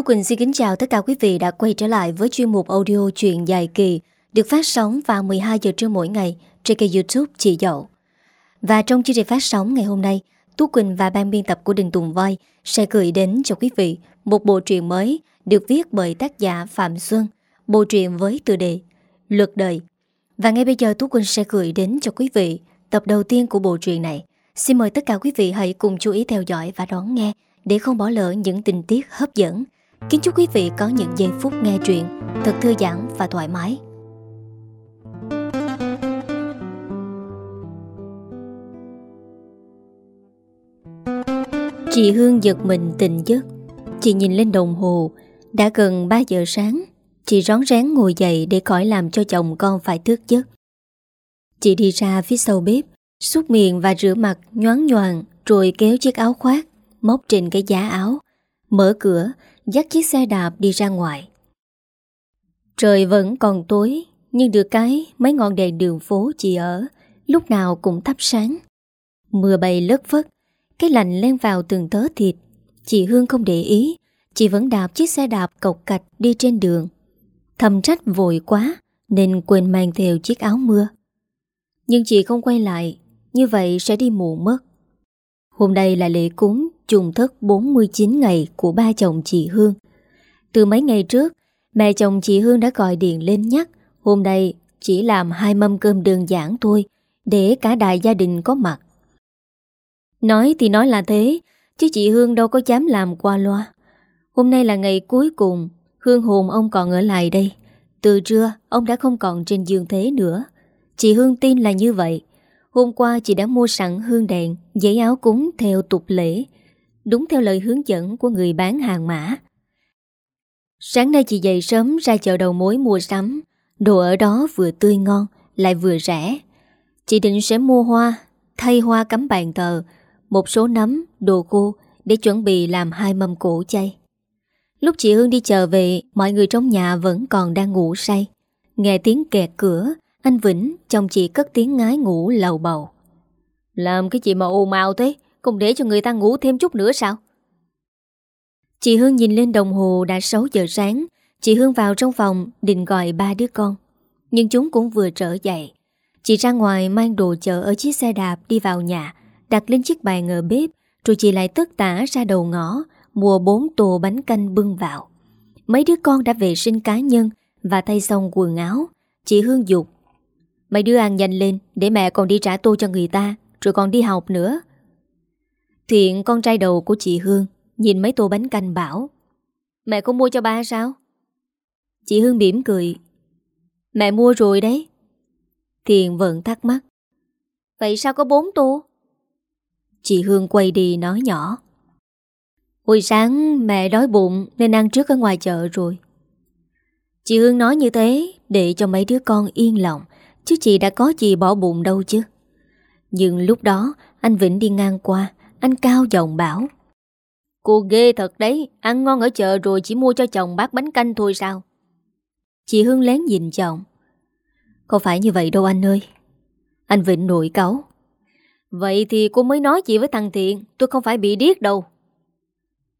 Thu Quỳnh xin kính chào tất cả quý vị đã quay trở lại với chuyên mục audio truyện dài kỳ được phát sóng vào 12 giờ trưa mỗi ngày trên kênh youtube Chị Dậu. Và trong chương trình phát sóng ngày hôm nay, Tú Quỳnh và ban biên tập của Đình Tùng Voi sẽ gửi đến cho quý vị một bộ truyện mới được viết bởi tác giả Phạm Xuân, bộ truyện với tựa đề Luật Đời. Và ngay bây giờ Tú Quỳnh sẽ gửi đến cho quý vị tập đầu tiên của bộ truyện này. Xin mời tất cả quý vị hãy cùng chú ý theo dõi và đón nghe để không bỏ lỡ những tình tiết hấp dẫn. Kính chúc quý vị có những giây phút nghe truyện thật thư giãn và thoải mái. Chị Hương giật mình tỉnh giấc. Chị nhìn lên đồng hồ, đã gần 3 giờ sáng. Chị rón rén ngồi dậy để khỏi làm cho chồng con phải thức giấc. Chị đi ra phía sau bếp, xúc miệng và rửa mặt nhoáng nhoàng rồi kéo chiếc áo khoác, móc trên cái giá áo, mở cửa, dắt chiếc xe đạp đi ra ngoài. Trời vẫn còn tối, nhưng được cái mấy ngọn đèn đường phố chị ở, lúc nào cũng thắp sáng. Mưa bay lất phất, cái lạnh len vào từng tớ thịt. Chị Hương không để ý, chị vẫn đạp chiếc xe đạp cộc cạch đi trên đường. Thầm trách vội quá, nên quên mang theo chiếc áo mưa. Nhưng chị không quay lại, như vậy sẽ đi muộn mất. Hôm nay là lễ cúng trùng thất 49 ngày của ba chồng chị Hương. Từ mấy ngày trước, mẹ chồng chị Hương đã gọi điện lên nhắc hôm nay chỉ làm hai mâm cơm đơn giản thôi để cả đại gia đình có mặt. Nói thì nói là thế, chứ chị Hương đâu có dám làm qua loa. Hôm nay là ngày cuối cùng, Hương hồn ông còn ở lại đây. Từ trưa, ông đã không còn trên giường thế nữa. Chị Hương tin là như vậy. Hôm qua chị đã mua sẵn hương đèn, giấy áo cúng theo tục lễ, đúng theo lời hướng dẫn của người bán hàng mã. Sáng nay chị dậy sớm ra chợ đầu mối mua sắm, đồ ở đó vừa tươi ngon, lại vừa rẻ. Chị định sẽ mua hoa, thay hoa cắm bàn thờ, một số nấm, đồ khô để chuẩn bị làm hai mâm cổ chay. Lúc chị Hương đi chờ về, mọi người trong nhà vẫn còn đang ngủ say. Nghe tiếng kẹt cửa, anh Vĩnh, chồng chị cất tiếng ngái ngủ lầu bầu. Làm cái gì mà ồn ào thế? Không để cho người ta ngủ thêm chút nữa sao? Chị Hương nhìn lên đồng hồ đã 6 giờ sáng. Chị Hương vào trong phòng định gọi ba đứa con. Nhưng chúng cũng vừa trở dậy. Chị ra ngoài mang đồ chợ ở chiếc xe đạp đi vào nhà, đặt lên chiếc bàn ở bếp, rồi chị lại tất tả ra đầu ngõ, mua bốn tô bánh canh bưng vào. Mấy đứa con đã vệ sinh cá nhân và thay xong quần áo. Chị Hương dục Mấy đứa ăn nhanh lên Để mẹ còn đi trả tô cho người ta Rồi còn đi học nữa Thiện con trai đầu của chị Hương Nhìn mấy tô bánh canh bảo, Mẹ không mua cho ba sao? Chị Hương mỉm cười, Mẹ mua rồi đấy. Thiện vẫn thắc mắc, Vậy sao có bốn tô? Chị Hương quay đi nói nhỏ, Hồi sáng mẹ đói bụng Nên ăn trước ở ngoài chợ rồi. Chị Hương nói như thế Để cho mấy đứa con yên lòng, Chứ chị đã có gì bỏ bụng đâu chứ. Nhưng lúc đó, Anh Vĩnh đi ngang qua anh cao giọng bảo. Cô ghê thật đấy Ăn ngon ở chợ rồi chỉ mua cho chồng bát bánh canh thôi sao? Chị Hương lén nhìn chồng. Không phải như vậy đâu anh ơi. Anh Vĩnh nổi cáu. Vậy thì cô mới nói chị với thằng Thiện Tôi không phải bị điếc đâu.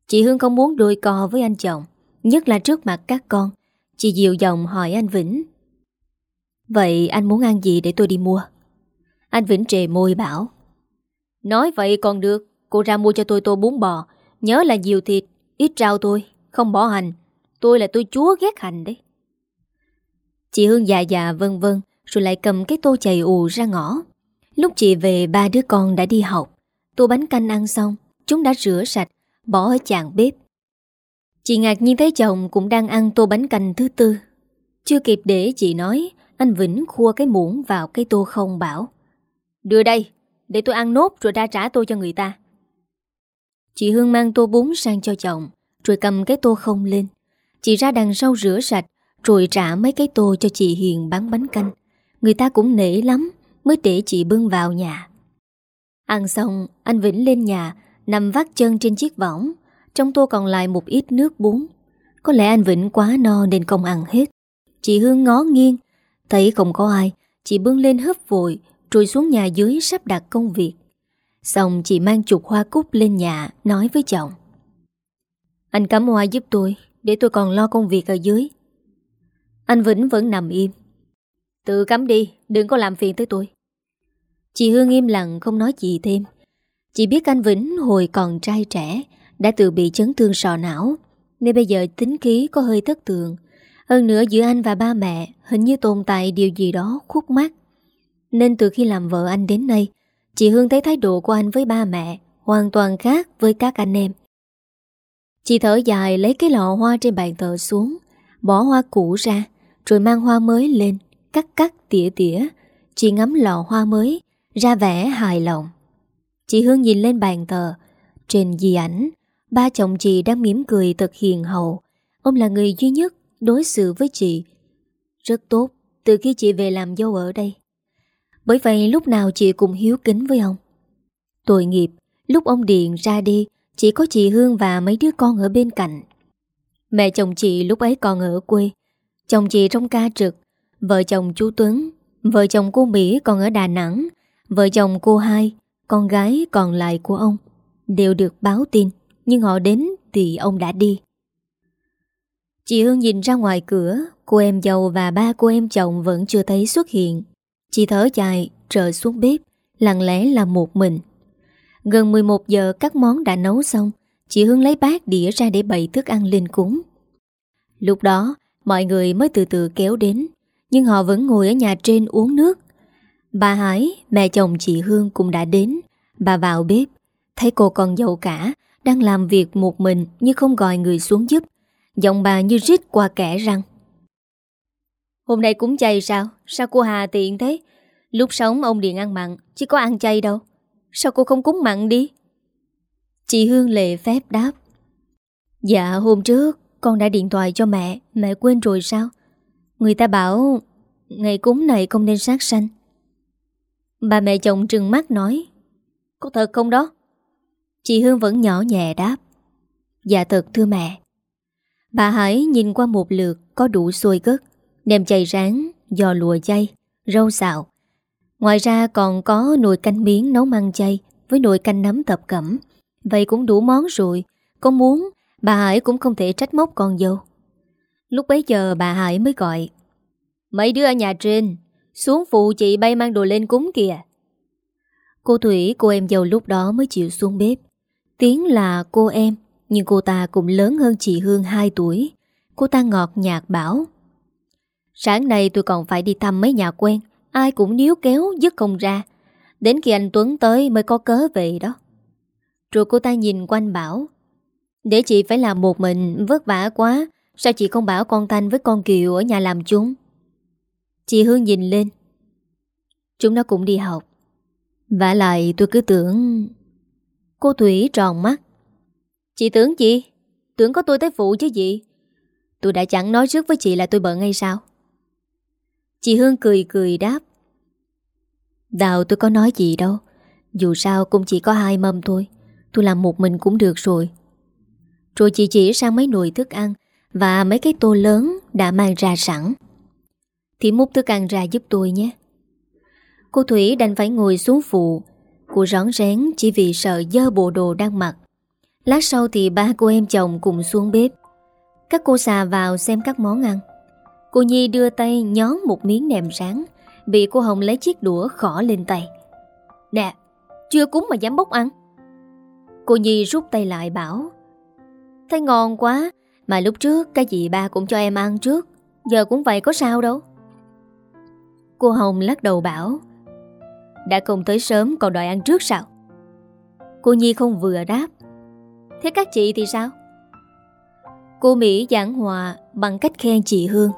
Chị Hương không muốn đôi co với anh chồng Nhất là trước mặt các con. Chị dịu giọng hỏi anh Vĩnh. Vậy anh muốn ăn gì để tôi đi mua? Anh Vĩnh trề môi bảo. Nói vậy còn được Cô ra mua cho tôi tô bún bò. Nhớ là nhiều thịt, ít rau tôi Không bỏ hành. Tôi là tôi chúa ghét hành đấy. Chị Hương già già vân vân Rồi lại cầm cái tô chày ù ra ngõ. Lúc chị về ba đứa con đã đi học. Tô bánh canh ăn xong Chúng đã rửa sạch Bỏ ở chàng bếp. Chị ngạc nhiên thấy chồng cũng đang ăn tô bánh canh thứ tư. Chưa kịp để chị nói anh Vĩnh khua cái muỗng vào cái tô không bảo. Đưa đây Để tôi ăn nốt rồi ra trả tô cho người ta. Chị Hương mang tô bún sang cho chồng, Rồi cầm cái tô không lên. Chị ra đằng sau rửa sạch, Rồi trả mấy cái tô cho chị Hiền bán bánh canh. Người ta cũng nể lắm, Mới để chị bưng vào nhà. Ăn xong, Anh Vĩnh lên nhà, Nằm vắt chân trên chiếc võng. Trong tô còn lại một ít nước bún. Có lẽ anh Vĩnh quá no nên không ăn hết. Chị Hương ngó nghiêng, Thấy không có ai. Chị bưng lên hấp vội, Rồi xuống nhà dưới sắp đặt công việc. Xong chị mang chục hoa cúc lên nhà, Nói với chồng. Anh cắm hoa giúp tôi, Để tôi còn lo công việc ở dưới. Anh Vĩnh vẫn nằm im. Tự cắm đi, Đừng có làm phiền tới tôi. Chị Hương im lặng, không nói gì thêm. Chị biết anh Vĩnh hồi còn trai trẻ, Đã tự bị chấn thương sọ não, Nên bây giờ tính khí có hơi thất thường. Hơn nữa giữa anh và ba mẹ, Hình như tồn tại điều gì đó khúc mắc Nên từ khi làm vợ anh đến nay Chị Hương thấy thái độ của anh với ba mẹ Hoàn toàn khác với các anh em. Chị thở dài lấy cái lọ hoa trên bàn thờ xuống, Bỏ hoa cũ ra, Rồi mang hoa mới lên, Cắt cắt tỉa tỉa. Chị ngắm lọ hoa mới, Ra vẻ hài lòng. Chị Hương nhìn lên bàn thờ, Trên di ảnh, Ba chồng chị đang mỉm cười thật hiền hậu Ông là người duy nhất đối xử với chị. Rất tốt, Từ khi chị về làm dâu ở đây bởi vậy lúc nào chị cũng hiếu kính với ông. Tội nghiệp, Lúc ông Điện ra đi, Chỉ có chị Hương và mấy đứa con ở bên cạnh. Mẹ chồng chị lúc ấy còn ở quê, Chồng chị trong ca trực, Vợ chồng chú Tuấn, Vợ chồng cô Mỹ còn ở Đà Nẵng, Vợ chồng cô hai, Con gái còn lại của ông, Đều được báo tin, Nhưng họ đến thì ông đã đi. Chị Hương nhìn ra ngoài cửa, Cô em giàu và ba cô em chồng Vẫn chưa thấy xuất hiện. Chị thở dài trở xuống bếp Lặng lẽ làm một mình. Gần 11 giờ các món đã nấu xong Chị Hương lấy bát đĩa ra để bày thức ăn lên cúng. Lúc đó Mọi người mới từ từ kéo đến Nhưng họ vẫn ngồi ở nhà trên uống nước. Bà Hải, mẹ chồng chị Hương cũng đã đến. Bà vào bếp Thấy cô con dâu cả Đang làm việc một mình nhưng không gọi người xuống giúp. Giọng bà như rít qua kẻ răng. Hôm nay cúng chay sao? Sao cô Hà tiện thế? Lúc sống ông Điện ăn mặn, Chứ có ăn chay đâu Sao cô không cúng mặn đi? Chị Hương lệ phép đáp Dạ hôm trước Con đã điện thoại cho mẹ Mẹ quên rồi sao? Người ta bảo Ngày cúng này không nên sát sanh Bà mẹ chồng trừng mắt nói, Có thật không đó? Chị Hương vẫn nhỏ nhẹ đáp Dạ thật thưa mẹ Bà Hải nhìn qua một lượt Có đủ xôi cất Nem chay rán, giò lùa chay Rau xào. Ngoài ra còn có nồi canh miếng nấu măng chay Với nồi canh nấm tập cẩm. Vậy cũng đủ món rồi. Con muốn bà Hải cũng không thể trách móc con dâu. Lúc bấy giờ bà Hải mới gọi Mấy đứa ở nhà trên Xuống phụ chị bay mang đồ lên cúng kìa. Cô Thủy cô em dâu lúc đó mới chịu xuống bếp. Tiếng là cô em Nhưng cô ta cũng lớn hơn chị Hương 2 tuổi. Cô ta ngọt nhạt bảo Sáng nay tôi còn phải đi thăm mấy nhà quen, Ai cũng níu kéo dứt không ra. Đến khi anh Tuấn tới mới có cớ về đó. Rồi cô ta nhìn quanh bảo, Để chị phải làm một mình, vất vả quá, Sao chị không bảo con Thanh với con Kiều ở nhà làm chúng? Chị Hương nhìn lên. Chúng nó cũng đi học. Và lại tôi cứ tưởng Cô Thủy tròn mắt. Chị tưởng gì? Tưởng có tôi tới phụ chứ gì? Tôi đã chẳng nói trước với chị là tôi bận hay sao? Chị Hương cười cười đáp. Đào, tôi có nói gì đâu. Dù sao cũng chỉ có hai mâm thôi. Tôi làm một mình cũng được rồi. Rồi chị chỉ sang mấy nồi thức ăn Và mấy cái tô lớn đã mang ra sẵn. Thì múc thức ăn ra giúp tôi nhé. Cô Thủy đành phải ngồi xuống phụ. Cô rón rén chỉ vì sợ dơ bộ đồ đang mặc. Lát sau thì ba cô em chồng cùng xuống bếp. Các cô xà vào xem các món ăn. Cô Nhi đưa tay nhón một miếng nèm rán, Bị cô Hồng lấy chiếc đũa khỏ lên tay. Nè, Chưa cúng mà dám bốc ăn. Cô Nhi rút tay lại bảo, Thấy ngon quá, Mà lúc trước cái gì ba cũng cho em ăn trước, Giờ cũng vậy có sao đâu. Cô Hồng lắc đầu bảo, Đã không tới sớm còn đòi ăn trước sao? Cô Nhi không vừa đáp, Thế các chị thì sao? Cô Mỹ giảng hòa bằng cách khen chị Hương.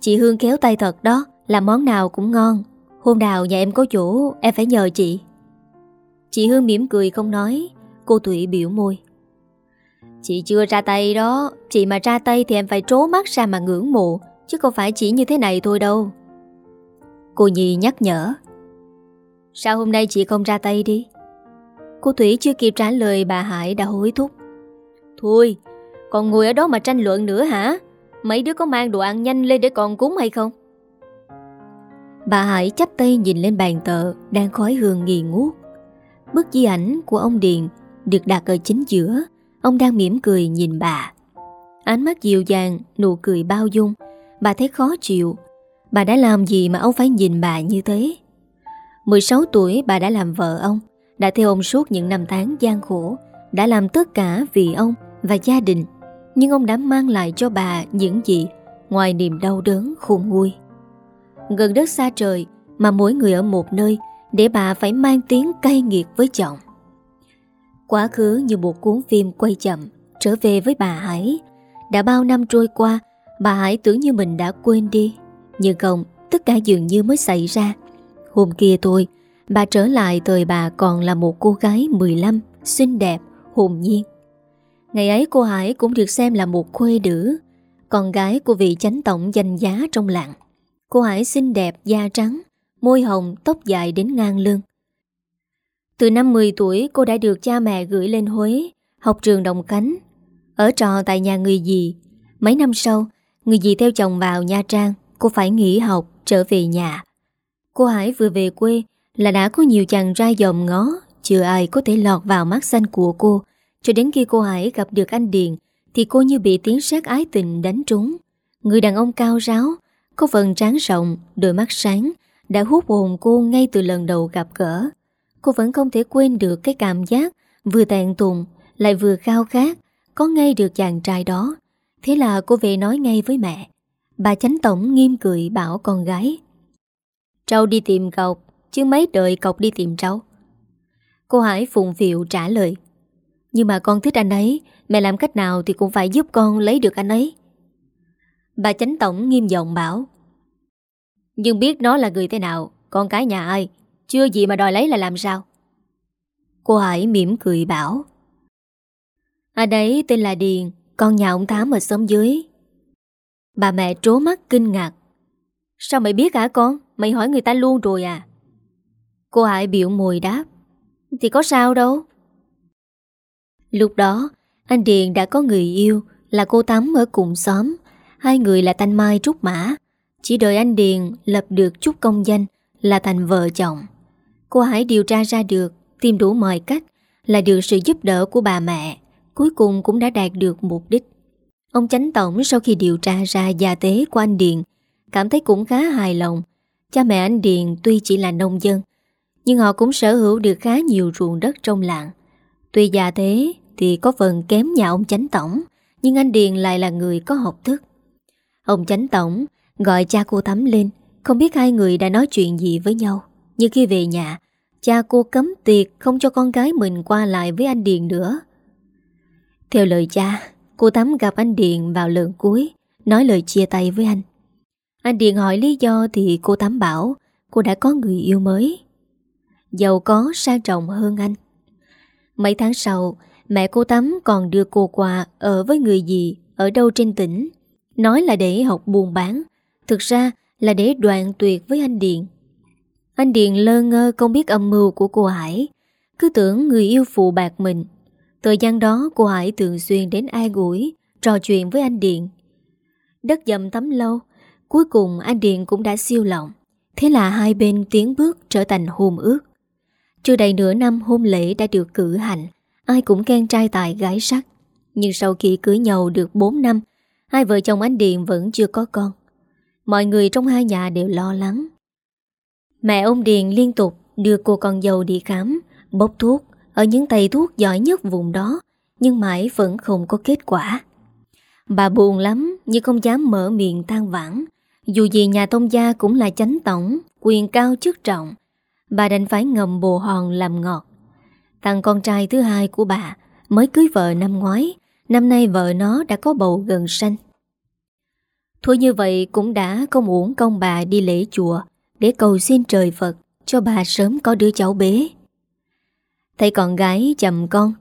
Chị Hương kéo tay thật đó, Làm món nào cũng ngon. Hôm nào nhà em có chỗ, em phải nhờ chị. Chị Hương mỉm cười không nói, Cô Thủy biểu môi. Chị chưa ra tay đó, Chị mà ra tay thì em phải trố mắt ra mà ngưỡng mộ, Chứ không phải chỉ như thế này thôi đâu. Cô Nhi nhắc nhở. Sao hôm nay chị không ra tay đi? Cô Thủy chưa kịp trả lời, bà Hải đã hối thúc. Thôi, Còn ngồi ở đó mà tranh luận nữa hả? Mấy đứa có mang đồ ăn nhanh lên để còn cúng hay không? Bà Hải chắp tay nhìn lên bàn tờ Đang khói hương nghi ngút. Bức di ảnh của ông Điền Được đặt ở chính giữa. Ông đang mỉm cười nhìn bà. Ánh mắt dịu dàng, nụ cười bao dung. Bà thấy khó chịu. Bà đã làm gì mà ông phải nhìn bà như thế? 16 tuổi bà đã làm vợ ông. Đã theo ông suốt những năm tháng gian khổ. Đã làm tất cả vì ông và gia đình. Nhưng ông đã mang lại cho bà những gì? Ngoài niềm đau đớn khôn nguôi. Gần đất xa trời Mà mỗi người ở một nơi Để bà phải mang tiếng cay nghiệt với chồng. Quá khứ như một cuốn phim quay chậm Trở về với bà Hải. Đã bao năm trôi qua Bà Hải tưởng như mình đã quên đi. Nhưng không Tất cả dường như mới xảy ra. Hôm kia tôi Bà trở lại thời bà còn là một cô gái 15 Xinh đẹp, hồn nhiên. Ngày ấy cô Hải cũng được xem là một khuê nữ Con gái của vị chánh tổng danh giá trong làng. Cô Hải xinh đẹp, da trắng Môi hồng, tóc dài đến ngang lưng. Từ năm 10 tuổi cô đã được cha mẹ gửi lên Huế Học trường Đồng Cánh Ở trò tại nhà người dì. Mấy năm sau Người dì theo chồng vào Nha Trang Cô phải nghỉ học trở về nhà. Cô Hải vừa về quê Là đã có nhiều chàng ra dòm ngó Chưa ai có thể lọt vào mắt xanh của cô. Cho đến khi cô Hải gặp được anh Điền, Thì cô như bị tiếng sát ái tình đánh trúng. Người đàn ông cao ráo, Có phần tráng rộng, Đôi mắt sáng, Đã hút hồn cô ngay từ lần đầu gặp gỡ. Cô vẫn không thể quên được cái cảm giác Vừa tàn tùng Lại vừa khao khát, Có ngay được chàng trai đó. Thế là cô về nói ngay với mẹ. Bà chánh tổng nghiêm cười bảo con gái Trâu đi tìm cọc, Chứ mấy đợi cọc đi tìm trâu. Cô Hải phụng phiệu trả lời nhưng mà con thích anh ấy, Mẹ làm cách nào thì cũng phải giúp con lấy được anh ấy. Bà chánh tổng nghiêm giọng bảo, Nhưng biết nó là người thế nào, Con cái nhà ai, Chưa gì mà đòi lấy là làm sao? Cô Hải mỉm cười bảo, Anh ấy tên là Điền, Con nhà ông Thám ở xóm dưới. Bà mẹ trố mắt kinh ngạc, Sao mày biết hả con? Mày hỏi người ta luôn rồi à? Cô Hải biểu mồi đáp, Thì có sao đâu Lúc đó, Anh Điền đã có người yêu Là cô Tắm ở cùng xóm. Hai người là Thanh Mai Trúc Mã. Chỉ đợi anh Điền lập được chút công danh Là thành vợ chồng. Cô Hải điều tra ra được, Tìm đủ mọi cách Là được sự giúp đỡ của bà mẹ, Cuối cùng cũng đã đạt được mục đích. Ông chánh tổng sau khi điều tra ra gia tế của anh Điền, Cảm thấy cũng khá hài lòng. Cha mẹ anh Điền tuy chỉ là nông dân, Nhưng họ cũng sở hữu được khá nhiều ruộng đất trong làng. Tuy già thế thì có phần kém nhà ông chánh tổng Nhưng anh Điền lại là người có học thức Ông chánh tổng gọi cha cô Thắm lên Không biết hai người đã nói chuyện gì với nhau Nhưng khi về nhà Cha cô cấm tiệc không cho con gái mình qua lại với anh Điền nữa Theo lời cha Cô Thắm gặp anh Điền vào lần cuối Nói lời chia tay với anh anh Điền hỏi lý do thì cô Tám bảo cô đã có người yêu mới. Giàu có sang trọng hơn anh. Mấy tháng sau, mẹ cô Tám còn đưa cô qua ở với người gì ở đâu trên tỉnh. Nói là để học buôn bán, thực ra là để đoạn tuyệt với anh điện Anh điện lơ ngơ không biết âm mưu của cô Hải, cứ tưởng người yêu phụ bạc mình. Thời gian đó cô Hải thường xuyên đến ai gũi, trò chuyện với anh điện Đất dầm tắm lâu, Cuối cùng anh Điện cũng đã siêu lòng. Thế là hai bên tiến bước trở thành hôn ước. Chưa đầy nửa năm hôn lễ đã được cử hành. Ai cũng khen trai tài gái sắc. Nhưng sau khi cưới nhau được 4 năm, Hai vợ chồng anh Điện vẫn chưa có con. Mọi người trong hai nhà đều lo lắng. Mẹ ông Điền liên tục đưa cô con dâu đi khám, Bốc thuốc Ở những thầy thuốc giỏi nhất vùng đó, Nhưng mãi vẫn không có kết quả. Bà buồn lắm, Nhưng không dám mở miệng than vãn. Dù gì nhà Tông Gia cũng là chánh tổng, Quyền cao chức trọng. Bà đành phải ngầm bồ hòn làm ngọt. Thằng con trai thứ hai của bà, Mới cưới vợ năm ngoái Năm nay vợ nó đã có bầu gần sanh Thôi như vậy cũng đã không uổng công bà đi lễ chùa Để cầu xin trời Phật Cho bà sớm có đứa cháu bế Thấy con gái chầm con,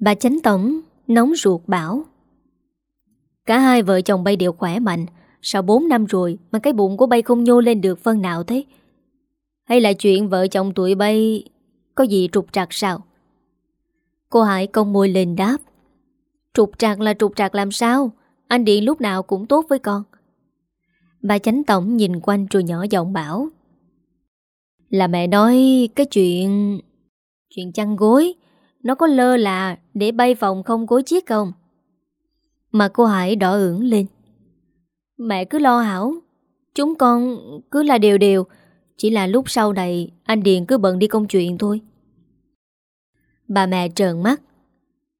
Bà chánh tổng nóng ruột bảo, Cả hai vợ chồng bay đều khỏe mạnh Sao 4 năm rồi mà cái bụng của bay không nhô lên được phân nào thế? Hay là chuyện vợ chồng tụi bay có gì trục trặc sao? Cô Hải công môi lên đáp. Trục trặc là trục trặc làm sao? Anh Điện lúc nào cũng tốt với con. Bà chánh tổng nhìn quanh rồi nhỏ giọng bảo. Là mẹ nói cái chuyện... Chuyện chăn gối, Nó có lơ là để bay phòng không gối chiếc không? Mà cô Hải đỏ ửng lên Mẹ cứ lo hảo, Chúng con cứ là đều đều, Chỉ là lúc sau này Anh Điền cứ bận đi công chuyện thôi Bà mẹ trợn mắt.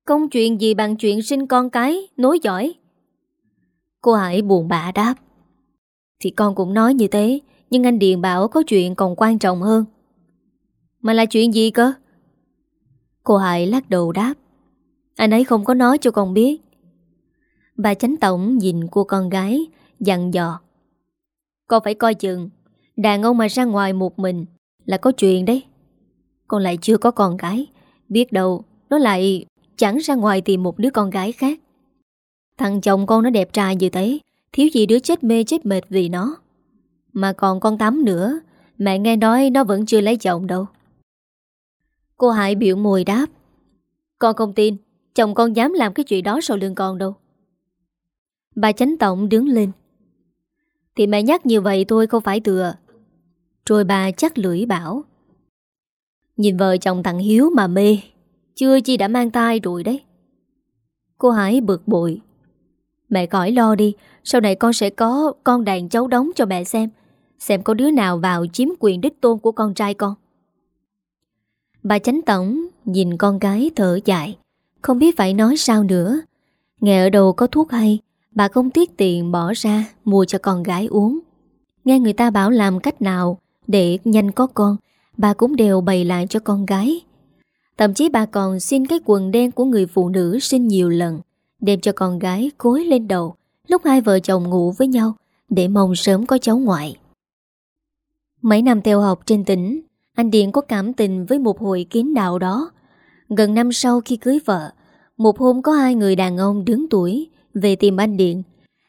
Công chuyện gì bằng chuyện sinh con cái? Nối giỏi Cô Hải buồn bã đáp. Thì con cũng nói như thế, Nhưng anh Điền bảo có chuyện còn quan trọng hơn. Mà là chuyện gì cơ? Cô Hải lắc đầu đáp. Anh ấy không có nói cho con biết. Bà chánh tổng nhìn cô con gái, Dặn dò. Con phải coi chừng. Đàn ông mà ra ngoài một mình Là có chuyện đấy. Con lại chưa có con gái. Biết đâu, nó lại chẳng ra ngoài tìm một đứa con gái khác. Thằng chồng con nó đẹp trai như thế, Thiếu gì đứa chết mê chết mệt vì nó. Mà còn con Tắm nữa, Mẹ nghe nói nó vẫn chưa lấy chồng đâu. Cô Hải biểu mùi đáp, Con không tin, Chồng con dám làm cái chuyện đó sau lưng con đâu. Bà chánh tổng đứng lên, Thì mẹ nhắc như vậy thôi không phải thừa. Rồi bà chắc lưỡi bảo Nhìn vợ chồng thằng Hiếu mà mê, Chưa chi đã mang tay rồi đấy. Cô Hải bực bội. Mẹ khỏi lo đi, Sau này con sẽ có con đàn cháu đóng cho mẹ xem Xem có đứa nào vào chiếm quyền đích tôn của con trai con. Bà chánh tổng nhìn con gái thở dài, Không biết phải nói sao nữa. Nghe ở đâu có thuốc hay, Bà không tiếc tiền bỏ ra Mua cho con gái uống. Nghe người ta bảo làm cách nào Để nhanh có con Bà cũng đều bày lại cho con gái. Thậm chí bà còn xin cái quần đen của người phụ nữ xin nhiều lần, Đem cho con gái cối lên đầu, Lúc hai vợ chồng ngủ với nhau, Để mong sớm có cháu ngoại. Mấy năm theo học trên tỉnh, Anh Điện có cảm tình với một hội kiến đạo đó. Gần năm sau khi cưới vợ, Một hôm có hai người đàn ông đứng tuổi Về tìm anh Điện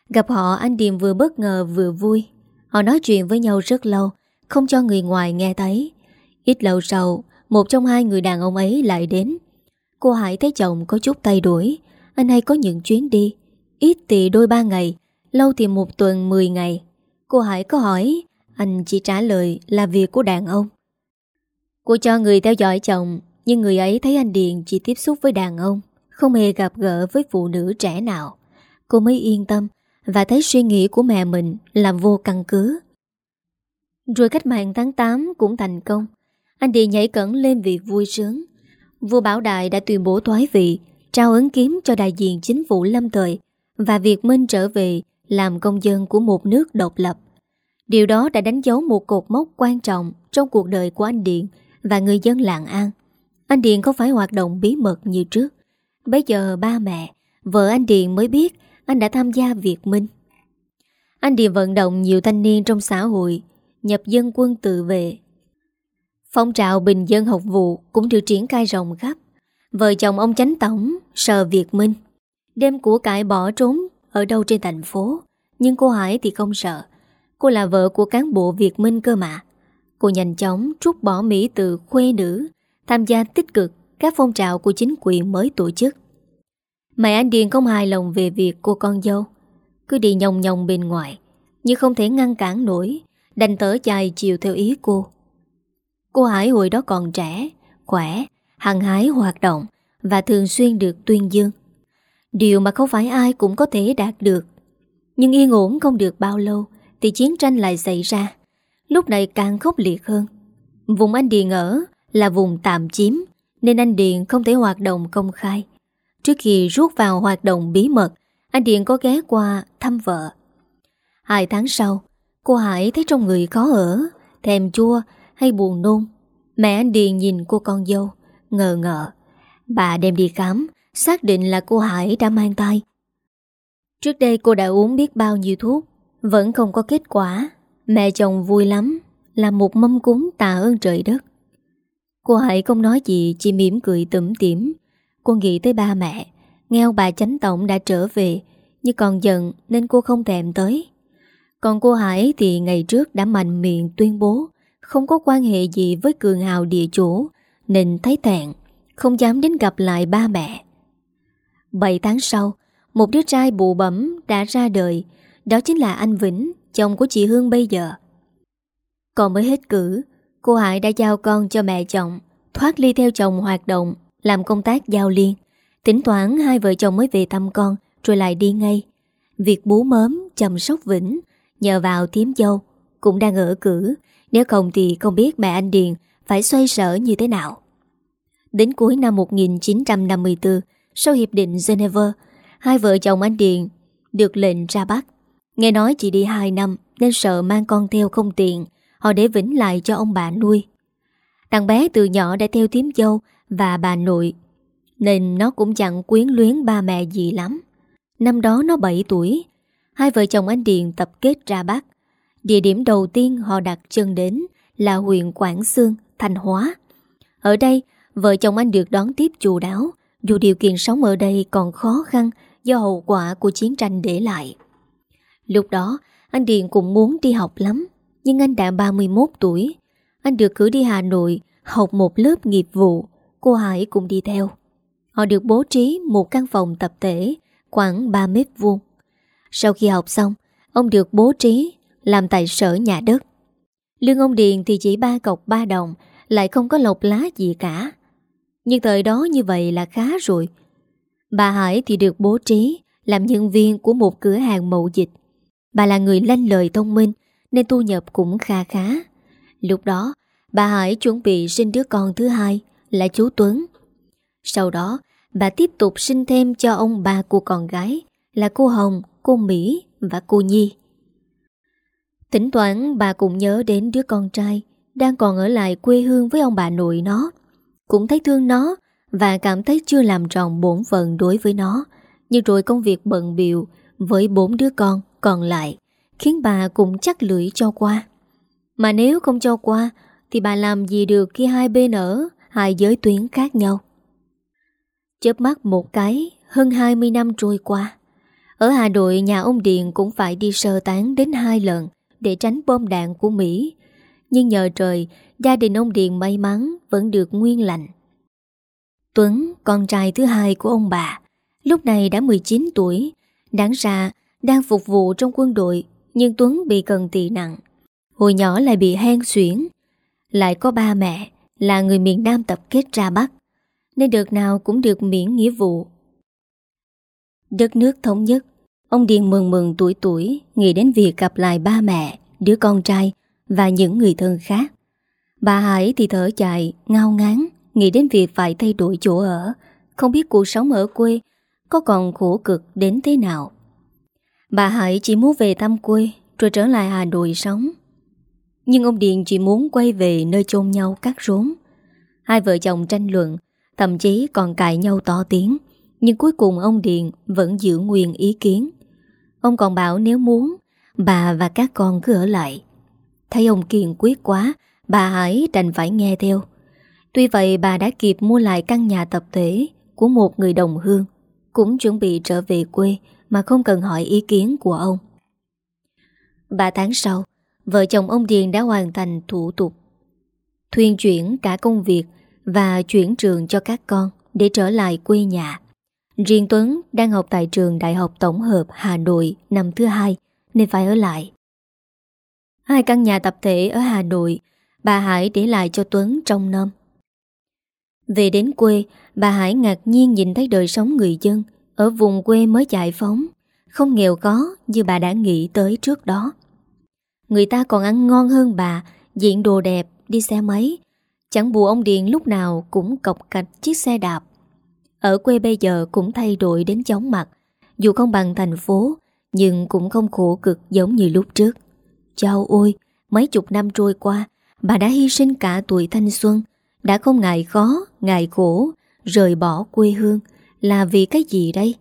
Gặp họ, anh Điện vừa bất ngờ vừa vui. Họ nói chuyện với nhau rất lâu, Không cho người ngoài nghe thấy. Ít lâu sau, Một trong hai người đàn ông ấy lại đến. Cô Hải thấy chồng có chút tay đuổi, Anh hay có những chuyến đi, Ít thì đôi ba ngày, Lâu thì một tuần 10 ngày. Cô Hải có hỏi, Anh chỉ trả lời là việc của đàn ông. Cô cho người theo dõi chồng, Nhưng người ấy thấy anh Điền chỉ tiếp xúc với đàn ông, Không hề gặp gỡ với phụ nữ trẻ nào. Cô mới yên tâm Và thấy suy nghĩ của mẹ mình Là vô căn cứ. Rồi cách mạng tháng 8 cũng thành công. Anh Điền nhảy cẩn lên vì vui sướng Vua Bảo Đại đã tuyên bố thoái vị Trao ấn kiếm cho đại diện chính phủ lâm thời Và Việt Minh trở về Làm công dân của một nước độc lập Điều đó đã đánh dấu một cột mốc quan trọng Trong cuộc đời của anh Điện và người dân lạng an. Anh Điền không phải hoạt động bí mật như trước. Bây giờ ba mẹ, vợ anh Điền mới biết anh đã tham gia Việt Minh. Anh Điền vận động nhiều thanh niên trong xã hội, nhập dân quân tự vệ. Phong trào bình dân học vụ cũng được triển khai rộng khắp. Vợ chồng ông chánh tổng sợ Việt Minh. Đêm của cải bỏ trốn ở đâu trên thành phố. Nhưng cô Hải thì không sợ. Cô là vợ của cán bộ Việt Minh cơ mà. Cô nhanh chóng trút bỏ Mỹ từ khuê nữ, tham gia tích cực các phong trào của chính quyền mới tổ chức. Mẹ anh Điền không hài lòng về việc cô con dâu, cứ đi nhồng nhồng bên ngoài, nhưng không thể ngăn cản nổi, đành tở dài chiều theo ý cô. Cô Hải hồi đó còn trẻ, khỏe, hăng hái hoạt động và thường xuyên được tuyên dương. Điều mà không phải ai cũng có thể đạt được. Nhưng yên ổn không được bao lâu thì chiến tranh lại xảy ra lúc này càng khốc liệt hơn. Vùng anh Điền ở là vùng tạm chiếm, nên anh Điền không thể hoạt động công khai. Trước khi rút vào hoạt động bí mật, anh Điền có ghé qua thăm vợ. Hai tháng sau, cô Hải thấy trong người khó ở, thèm chua hay buồn nôn. Mẹ anh Điền nhìn cô con dâu, ngờ ngợ. Bà đem đi khám, xác định là cô Hải đã mang tay. Trước đây cô đã uống biết bao nhiêu thuốc, vẫn không có kết quả Mẹ chồng vui lắm là một mâm cúng tạ ơn trời đất Cô Hải không nói gì Chỉ mỉm cười tủm tỉm Cô nghĩ tới ba mẹ Nghe ông bà chánh tổng đã trở về Nhưng còn giận nên cô không thèm tới Còn cô Hải thì ngày trước đã mạnh miệng tuyên bố không có quan hệ gì với cường hào địa chủ Nên thấy thẹn Không dám đến gặp lại ba mẹ 7 tháng sau Một đứa trai bụ bẩm đã ra đời Đó chính là anh Vĩnh chồng của chị Hương bây giờ. Còn mới hết cử, cô Hải đã giao con cho mẹ chồng, thoát ly theo chồng hoạt động, làm công tác giao liên. Tỉnh thoảng hai vợ chồng mới về thăm con, rồi lại đi ngay. Việc bú mớm, chăm sóc Vĩnh, nhờ vào thiếm dâu, cũng đang ở cử. Nếu không thì không biết mẹ anh Điền phải xoay sở như thế nào. Đến cuối năm 1954, sau Hiệp định Geneva, hai vợ chồng anh Điền được lệnh ra Bắc. Nghe nói chỉ đi 2 năm nên sợ mang con theo không tiện, họ để Vĩnh lại cho ông bà nuôi. Thằng bé từ nhỏ đã theo tím dâu và bà nội, nên nó cũng chẳng quyến luyến ba mẹ gì lắm. Năm đó nó 7 tuổi, hai vợ chồng anh Điền tập kết ra Bắc. Địa điểm đầu tiên họ đặt chân đến là huyện Quảng Sương, Thanh Hóa. Ở đây, vợ chồng anh được đón tiếp chu đáo, dù điều kiện sống ở đây còn khó khăn do hậu quả của chiến tranh để lại. Lúc đó, anh Điền cũng muốn đi học lắm, nhưng anh đã 31 tuổi. Anh được cử đi Hà Nội học một lớp nghiệp vụ, cô Hải cũng đi theo. Họ được bố trí một căn phòng tập thể khoảng 3 mét vuông. Sau khi học xong, ông được bố trí làm tại sở nhà đất. Lương ông Điền thì chỉ ba cọc ba đồng, lại không có lộc lá gì cả. Nhưng thời đó như vậy là khá rồi. Bà Hải thì được bố trí làm nhân viên của một cửa hàng mậu dịch. Bà là người lanh lời thông minh nên thu nhập cũng kha khá. Lúc đó, bà Hải chuẩn bị sinh đứa con thứ hai là chú Tuấn. Sau đó, bà tiếp tục sinh thêm cho ông ba cô con gái là cô Hồng, cô Mỹ và cô Nhi. Thỉnh thoảng bà cũng nhớ đến đứa con trai đang còn ở lại quê hương với ông bà nội nó. Cũng thấy thương nó và cảm thấy chưa làm tròn bổn phận đối với nó. Nhưng rồi công việc bận biệu với bốn đứa con còn lại khiến bà cũng chắc lưỡi cho qua. Mà nếu không cho qua thì bà làm gì được khi hai bên ở hai giới tuyến khác nhau. Chớp mắt một cái, hơn 20 năm trôi qua. Ở Hà Nội nhà ông Điền cũng phải đi sơ tán đến hai lần để tránh bom đạn của Mỹ. Nhưng nhờ trời, gia đình ông Điền may mắn vẫn được nguyên lành. Tuấn, con trai thứ hai của ông bà, lúc này đã 19 tuổi, đáng ra đang phục vụ trong quân đội, nhưng Tuấn bị cần tị nặng. Hồi nhỏ lại bị hen xuyển, lại có ba mẹ là người miền Nam tập kết ra Bắc, nên đợt nào cũng được miễn nghĩa vụ. Đất nước thống nhất, ông Điền mừng mừng tuổi tuổi nghĩ đến việc gặp lại ba mẹ, đứa con trai và những người thân khác. Bà Hải thì thở dài, ngao ngán, nghĩ đến việc phải thay đổi chỗ ở, không biết cuộc sống ở quê có còn khổ cực đến thế nào. Bà Hải chỉ muốn về thăm quê rồi trở lại Hà Nội sống. Nhưng ông Điền chỉ muốn quay về nơi chôn nhau cắt rốn. Hai vợ chồng tranh luận, thậm chí còn cãi nhau to tiếng. Nhưng cuối cùng ông Điền vẫn giữ nguyên ý kiến. Ông còn bảo nếu muốn, bà và các con cứ ở lại. Thấy ông kiên quyết quá, bà Hải đành phải nghe theo. Tuy vậy bà đã kịp mua lại căn nhà tập thể của một người đồng hương, cũng chuẩn bị trở về quê mà không cần hỏi ý kiến của ông. Ba tháng sau, vợ chồng ông Điền đã hoàn thành thủ tục. Thuyên chuyển cả công việc và chuyển trường cho các con để trở lại quê nhà. Riêng Tuấn đang học tại trường Đại học Tổng hợp Hà Nội năm thứ hai nên phải ở lại. Hai căn nhà tập thể ở Hà Nội, bà Hải để lại cho Tuấn trong năm. Về đến quê, bà Hải ngạc nhiên nhìn thấy đời sống người dân ở vùng quê mới giải phóng, không nghèo có như bà đã nghĩ tới trước đó. Người ta còn ăn ngon hơn bà, diện đồ đẹp, đi xe máy. Chẳng bù ông Điền lúc nào cũng cọc cạch chiếc xe đạp. Ở quê bây giờ cũng thay đổi đến chóng mặt, dù không bằng thành phố, nhưng cũng không khổ cực giống như lúc trước. Chào ôi, mấy chục năm trôi qua, bà đã hy sinh cả tuổi thanh xuân, đã không ngại khó, ngại khổ, rời bỏ quê hương, là vì cái gì đây?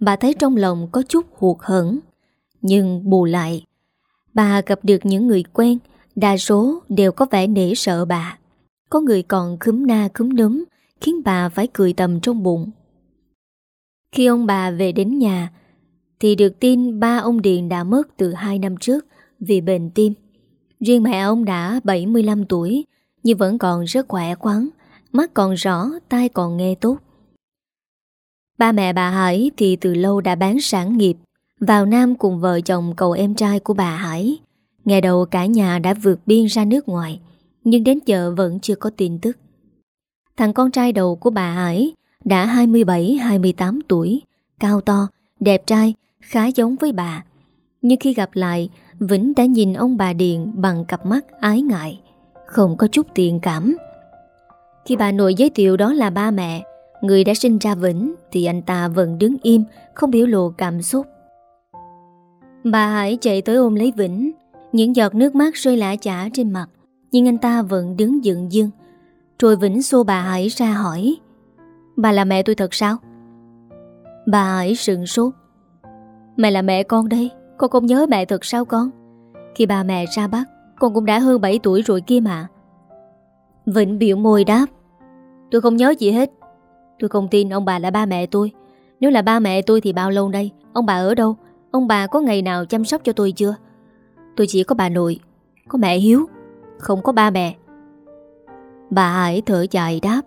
Bà thấy trong lòng có chút hụt hẫng Nhưng bù lại Bà gặp được những người quen Đa số đều có vẻ nể sợ bà Có người còn khúm na khúm núm Khiến bà phải cười tầm trong bụng. Khi ông bà về đến nhà Thì được tin ba ông Điền đã mất từ 2 năm trước Vì bệnh tim. Riêng mẹ ông đã 75 tuổi Nhưng vẫn còn rất khỏe khoắn Mắt còn rõ, tai còn nghe tốt. Ba mẹ bà Hải thì từ lâu đã bán sản nghiệp Vào Nam cùng vợ chồng cậu em trai của bà Hải. Ngày đầu cả nhà đã vượt biên ra nước ngoài Nhưng đến giờ vẫn chưa có tin tức. Thằng con trai đầu của bà Hải đã 27-28 tuổi Cao to, đẹp trai, khá giống với bà. Nhưng khi gặp lại, Vĩnh đã nhìn ông bà Điền bằng cặp mắt ái ngại, không có chút tiện cảm. Khi bà nội giới thiệu đó là ba mẹ, người đã sinh ra Vĩnh thì anh ta vẫn đứng im, không biểu lộ cảm xúc. Bà Hải chạy tới ôm lấy Vĩnh, những giọt nước mắt rơi lã chả trên mặt, nhưng anh ta vẫn đứng dựng dưng. Rồi Vĩnh xô bà Hải ra hỏi, Bà là mẹ tôi thật sao? Bà Hải sừng sốt. Mẹ là mẹ con đây, con không nhớ mẹ thật sao con? Khi bà mẹ ra Bắc, con cũng đã hơn 7 tuổi rồi kia mà. Vĩnh biểu môi đáp, Tôi không nhớ gì hết Tôi không tin ông bà là ba mẹ tôi Nếu là ba mẹ tôi thì bao lâu đây Ông bà ở đâu Ông bà có ngày nào chăm sóc cho tôi chưa Tôi chỉ có bà nội Có mẹ Hiếu Không có ba mẹ Bà Hải thở dài đáp,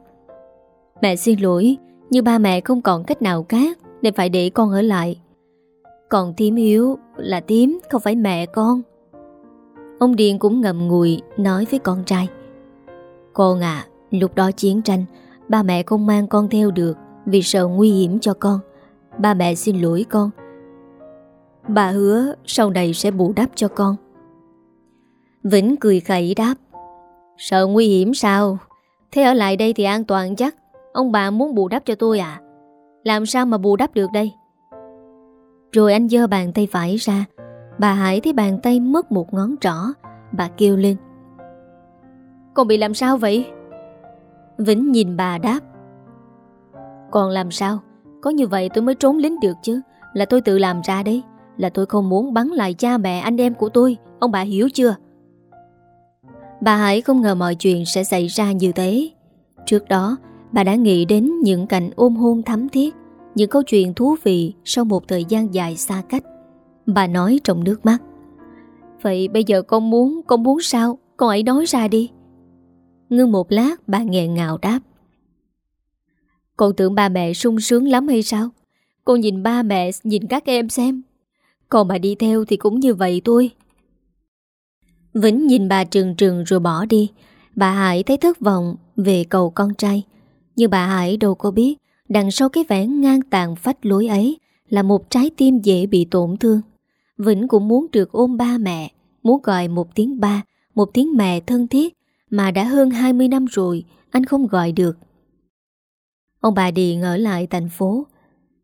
Mẹ xin lỗi Nhưng ba mẹ không còn cách nào khác Nên phải để con ở lại. Còn tím Hiếu là tím, Không phải mẹ con. Ông Điền cũng ngầm ngùi Nói với con trai, Con à Lúc đó chiến tranh, Ba mẹ không mang con theo được Vì sợ nguy hiểm cho con. Ba mẹ xin lỗi con. Bà hứa sau này sẽ bù đắp cho con. Vĩnh cười khẩy đáp Sợ nguy hiểm sao? Thế ở lại đây thì an toàn chắc. Ông bà muốn bù đắp cho tôi à? Làm sao mà bù đắp được đây? Rồi anh dơ bàn tay phải ra. Bà Hải thấy bàn tay mất một ngón trỏ. Bà kêu lên. Con bị làm sao vậy? Vĩnh nhìn bà đáp. Còn làm sao? Có như vậy tôi mới trốn lính được chứ. Là tôi tự làm ra đấy. Là tôi không muốn bắn lại cha mẹ anh em của tôi. Ông bà hiểu chưa? Bà Hải không ngờ mọi chuyện sẽ xảy ra như thế. Trước đó, Bà đã nghĩ đến những cảnh ôm hôn thắm thiết, Những câu chuyện thú vị Sau một thời gian dài xa cách. Bà nói trong nước mắt, Vậy bây giờ con muốn Con muốn sao? Con hãy nói ra đi. Ngưng một lát, bà nghẹn ngào đáp, Con tưởng ba mẹ sung sướng lắm hay sao? Con nhìn ba mẹ, Nhìn các em xem. Còn bà đi theo thì cũng như vậy thôi. Vĩnh nhìn bà trừng trừng rồi bỏ đi. Bà Hải thấy thất vọng Về cầu con trai. Nhưng bà Hải đâu có biết, Đằng sau cái vẻ ngang tàn phách lối ấy Là một trái tim dễ bị tổn thương. Vĩnh cũng muốn được ôm ba mẹ, Muốn gọi một tiếng ba, Một tiếng mẹ thân thiết mà đã hơn 20 năm rồi Anh không gọi được. Ông bà Điền ở lại thành phố.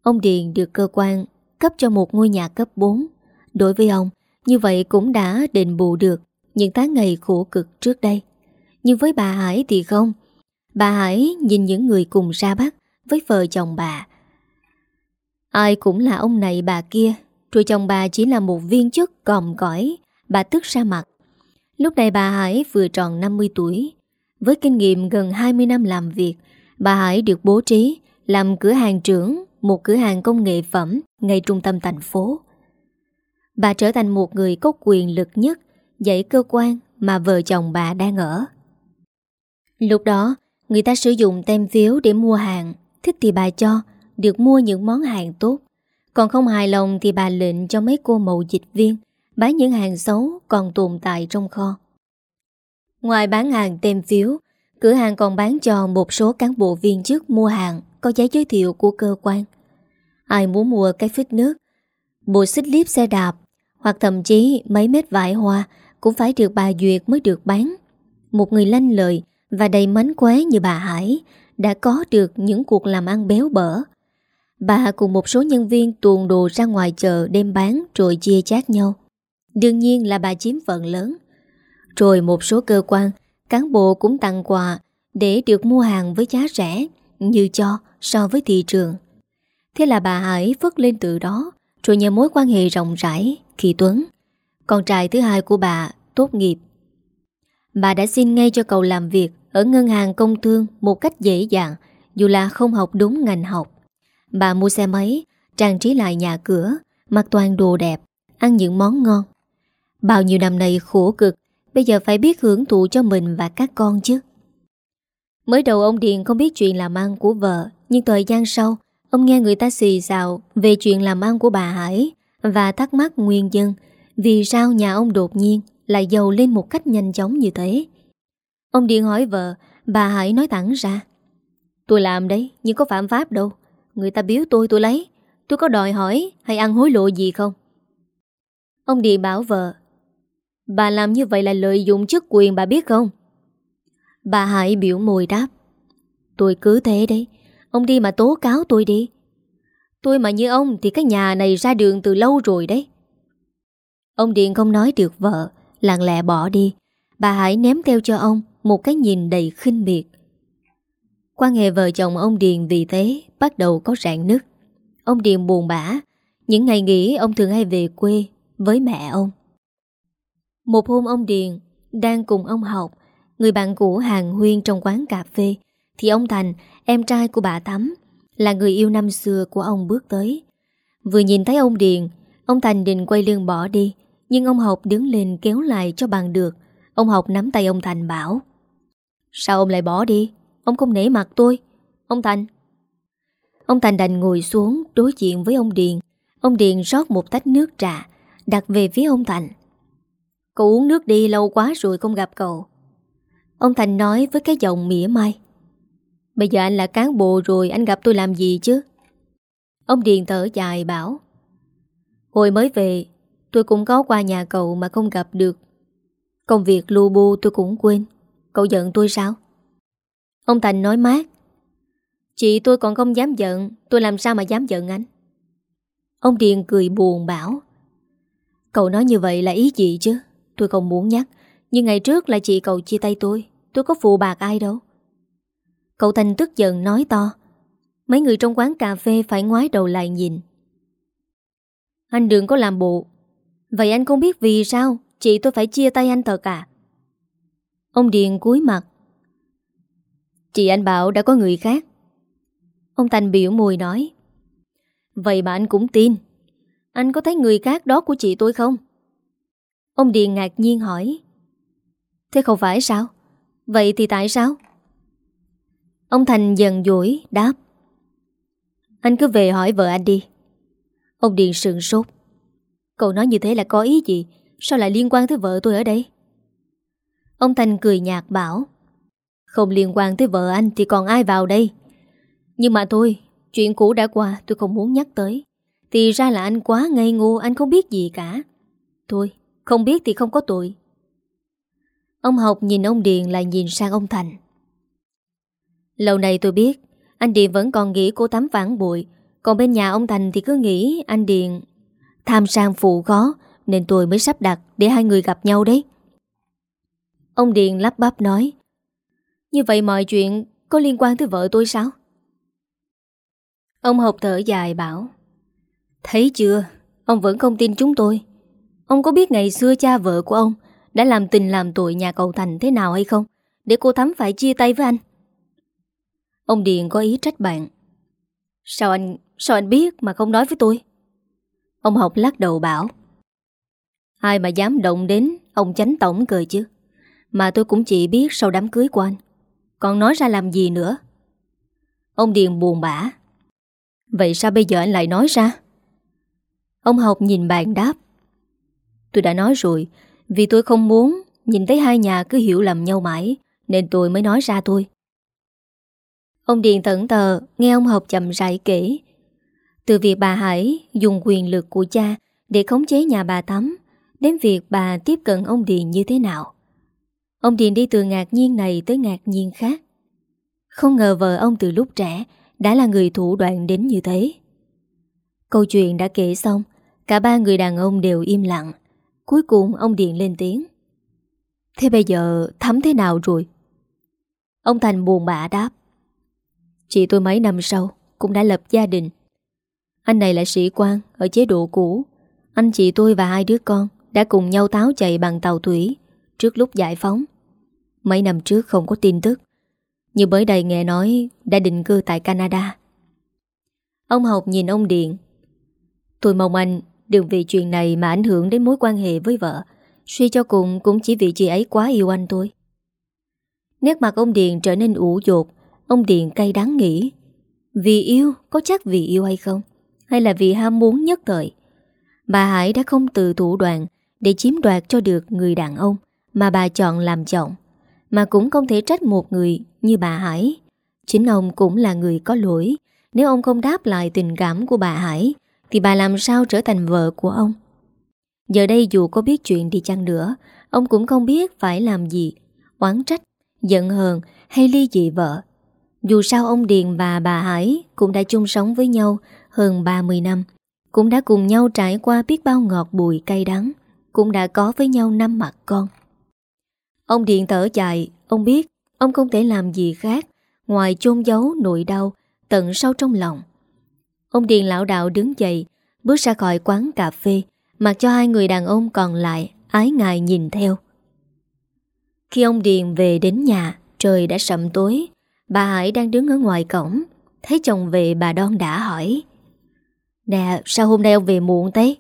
Ông Điền được cơ quan Cấp cho một ngôi nhà cấp 4 Đối với ông, Như vậy cũng đã đền bù được. Những tháng ngày khổ cực trước đây Nhưng với bà Hải thì không Bà Hải nhìn những người cùng ra Bắc Với vợ chồng bà Ai cũng là ông này bà kia Rồi chồng bà chỉ là một viên chức còm cõi Bà tức ra mặt Lúc này bà Hải vừa tròn 50 tuổi. Với kinh nghiệm gần 20 năm làm việc, bà Hải được bố trí làm cửa hàng trưởng một cửa hàng công nghệ phẩm ngay trung tâm thành phố. Bà trở thành một người có quyền lực nhất dãy cơ quan mà vợ chồng bà đang ở. Lúc đó, người ta sử dụng tem phiếu để mua hàng, thích thì bà cho, được mua những món hàng tốt. Còn không hài lòng thì bà lệnh cho mấy cô mậu dịch viên bán những hàng xấu còn tồn tại trong kho. Ngoài bán hàng tem phiếu, cửa hàng còn bán cho một số cán bộ viên chức mua hàng có giấy giới thiệu của cơ quan. Ai muốn mua cái phích nước, bộ xích líp xe đạp hoặc thậm chí mấy mét vải hoa cũng phải được bà Duyệt mới được bán. Một người lanh lợi và đầy mánh khóe như bà Hải đã có được những cuộc làm ăn béo bở. Bà cùng một số nhân viên tuồn đồ ra ngoài chợ đem bán rồi chia chác nhau. Đương nhiên là bà chiếm phần lớn Rồi một số cơ quan, Cán bộ cũng tặng quà Để được mua hàng với giá rẻ, Như cho so với thị trường Thế là bà Hải phất lên từ đó, Rồi nhờ mối quan hệ rộng rãi Khi Tuấn con trai thứ hai của bà, tốt nghiệp. Bà đã xin ngay cho cậu làm việc Ở ngân hàng công thương Một cách dễ dàng, Dù là không học đúng ngành học. Bà mua xe máy, Trang trí lại nhà cửa, Mặc toàn đồ đẹp, Ăn những món ngon. Bao nhiêu năm nay khổ cực, Bây giờ phải biết hưởng thụ cho mình và các con chứ. Mới đầu ông Điền không biết chuyện làm ăn của vợ, Nhưng thời gian sau, Ông nghe người ta xì xào Về chuyện làm ăn của bà Hải Và thắc mắc nguyên nhân vì sao nhà ông đột nhiên Lại giàu lên một cách nhanh chóng như thế. Ông điện hỏi vợ, Bà Hải nói thẳng ra, Tôi làm đấy, nhưng có phạm pháp đâu. Người ta biếu tôi tôi lấy. Tôi có đòi hỏi hay ăn hối lộ gì không? Ông điện bảo vợ, Bà làm như vậy là lợi dụng chức quyền bà biết không? Bà Hải biểu mồi đáp, Tôi cứ thế đấy. Ông đi mà tố cáo tôi đi. Tôi mà như ông thì cái nhà này ra đường từ lâu rồi đấy. Ông Điền không nói được vợ, Lặng lẽ bỏ đi. Bà Hải ném theo cho ông Một cái nhìn đầy khinh miệt. Quan hệ vợ chồng ông Điền vì thế Bắt đầu có rạn nứt. Ông Điền buồn bã, Những ngày nghỉ ông thường hay về quê Với mẹ ông. Một hôm ông Điền Đang cùng ông học, Người bạn cũ hàng huyên trong quán cà phê, Thì ông Thành, Em trai của bà Thắm, Là người yêu năm xưa của ông bước tới. Vừa nhìn thấy ông Điền, Ông Thành định quay lưng bỏ đi. Nhưng ông Học đứng lên kéo lại cho bằng được. Ông Học nắm tay ông Thành bảo, Sao ông lại bỏ đi? Ông không nể mặt tôi. Ông Thành. Ông Thành đành ngồi xuống đối diện với ông Điền. Ông Điền rót một tách nước trà, Đặt về phía ông Thành. Cậu uống nước đi, lâu quá rồi không gặp cậu. Ông Thành nói với cái giọng mỉa mai, Bây giờ anh là cán bộ rồi, Anh gặp tôi làm gì chứ? Ông Điền thở dài bảo, Hồi mới về Tôi cũng có qua nhà cậu mà không gặp được. Công việc lu bu tôi cũng quên. Cậu giận tôi sao? Ông Thành nói mát. Chị tôi còn không dám giận, Tôi làm sao mà dám giận anh? Ông Điền cười buồn bảo. Cậu nói như vậy là ý gì chứ? Tôi không muốn nhắc. Nhưng ngày trước là chị cậu chia tay tôi. Tôi có phụ bạc ai đâu. Cậu Thành tức giận nói to. Mấy người trong quán cà phê phải ngoái đầu lại nhìn. Anh đừng có làm bộ. Vậy anh không biết vì sao Chị tôi phải chia tay anh thật à? Ông Điền cúi mặt. Chị anh bảo đã có người khác. Ông Thành biểu mùi nói. Vậy mà anh cũng tin. Anh có thấy người khác đó của chị tôi không? Ông Điền ngạc nhiên hỏi. Thế không phải sao? Vậy thì tại sao? Ông Thành dần dỗi đáp. Anh cứ về hỏi vợ anh đi. Ông Điền sườn sốt. Cậu nói như thế là có ý gì? Sao lại liên quan tới vợ tôi ở đây? Ông Thành cười nhạt bảo, Không liên quan tới vợ anh Thì còn ai vào đây? Nhưng mà tôi Chuyện cũ đã qua, tôi không muốn nhắc tới. Thì ra là anh quá ngây ngô, Anh không biết gì cả. Thôi, không biết thì không có tội. Ông Học nhìn ông Điền lại nhìn sang ông Thành. Lâu nay tôi biết, Anh Điền vẫn còn nghĩ cô tắm phản bụi Còn bên nhà ông Thành thì cứ nghĩ anh Điền Tham sang phụ khó Nên tôi mới sắp đặt để hai người gặp nhau đấy. Ông Điền lắp bắp nói, Như vậy mọi chuyện có liên quan tới vợ tôi sao? Ông Học thở dài bảo, Thấy chưa? Ông vẫn không tin chúng tôi. Ông có biết ngày xưa cha vợ của ông Đã làm tình làm tội nhà cậu Thành thế nào hay không? Để cô Thắm phải chia tay với anh. Ông Điền có ý trách bạn, Sao anh Sao anh biết mà không nói với tôi? Ông Học lắc đầu bảo, Ai mà dám động đến Ông chánh tổng cười chứ? Mà tôi cũng chỉ biết sau đám cưới của anh. Còn nói ra làm gì nữa? Ông Điền buồn bã, Vậy sao bây giờ anh lại nói ra? Ông Học nhìn bạn đáp, Tôi đã nói rồi, Vì tôi không muốn Nhìn thấy hai nhà cứ hiểu lầm nhau mãi, Nên tôi mới nói ra thôi. Ông Điền tận tờ Nghe ông Học chậm rãi kể từ việc bà Hải dùng quyền lực của cha Để khống chế nhà bà Tắm Đến việc bà tiếp cận ông Điền như thế nào? Ông Điền đi từ ngạc nhiên này tới ngạc nhiên khác. Không ngờ vợ ông từ lúc trẻ Đã là người thủ đoạn đến như thế. Câu chuyện đã kể xong, Cả ba người đàn ông đều im lặng. Cuối cùng ông Điền lên tiếng. Thế bây giờ thắm thế nào rồi? Ông Thành buồn bã đáp. Chị tôi mấy năm sau Cũng đã lập gia đình anh này là sĩ quan ở chế độ cũ. Anh chị tôi và hai đứa con Đã cùng nhau táo chạy bằng tàu thủy Trước lúc giải phóng. Mấy năm trước không có tin tức Nhưng mới đây nghe nói Đã định cư tại Canada. Ông Học nhìn ông Điện. Tôi mong anh Đừng vì chuyện này mà ảnh hưởng đến mối quan hệ với vợ. Suy cho cùng cũng chỉ vì chị ấy quá yêu anh thôi. Nét mặt ông Điền trở nên ủ dột. Ông Điền cay đắng nghĩ Vì yêu, có chắc vì yêu hay không? Hay là vì ham muốn nhất thời? Bà Hải đã không từ thủ đoạn Để chiếm đoạt cho được người đàn ông Mà bà chọn làm chồng Mà cũng không thể trách một người như bà Hải. Chính ông cũng là người có lỗi. Nếu ông không đáp lại tình cảm của bà Hải Thì bà làm sao trở thành vợ của ông? Giờ đây dù có biết chuyện đi chăng nữa Ông cũng không biết phải làm gì Oán trách, giận hờn hay ly dị vợ. Dù sao ông Điền và bà Hải Cũng đã chung sống với nhau hơn 30 năm, Cũng đã cùng nhau trải qua biết bao ngọt bùi cay đắng, Cũng đã có với nhau năm mặt con. Ông Điền thở dài, Ông biết, ông không thể làm gì khác, Ngoài chôn giấu nỗi đau Tận sâu trong lòng. Ông Điền lão đạo đứng dậy, Bước ra khỏi quán cà phê, Mặc cho hai người đàn ông còn lại Ái ngại nhìn theo. Khi ông Điền về đến nhà, Trời đã sậm tối, Bà Hải đang đứng ở ngoài cổng, Thấy chồng về bà Đoan đã hỏi Nè, sao hôm nay ông về muộn thế?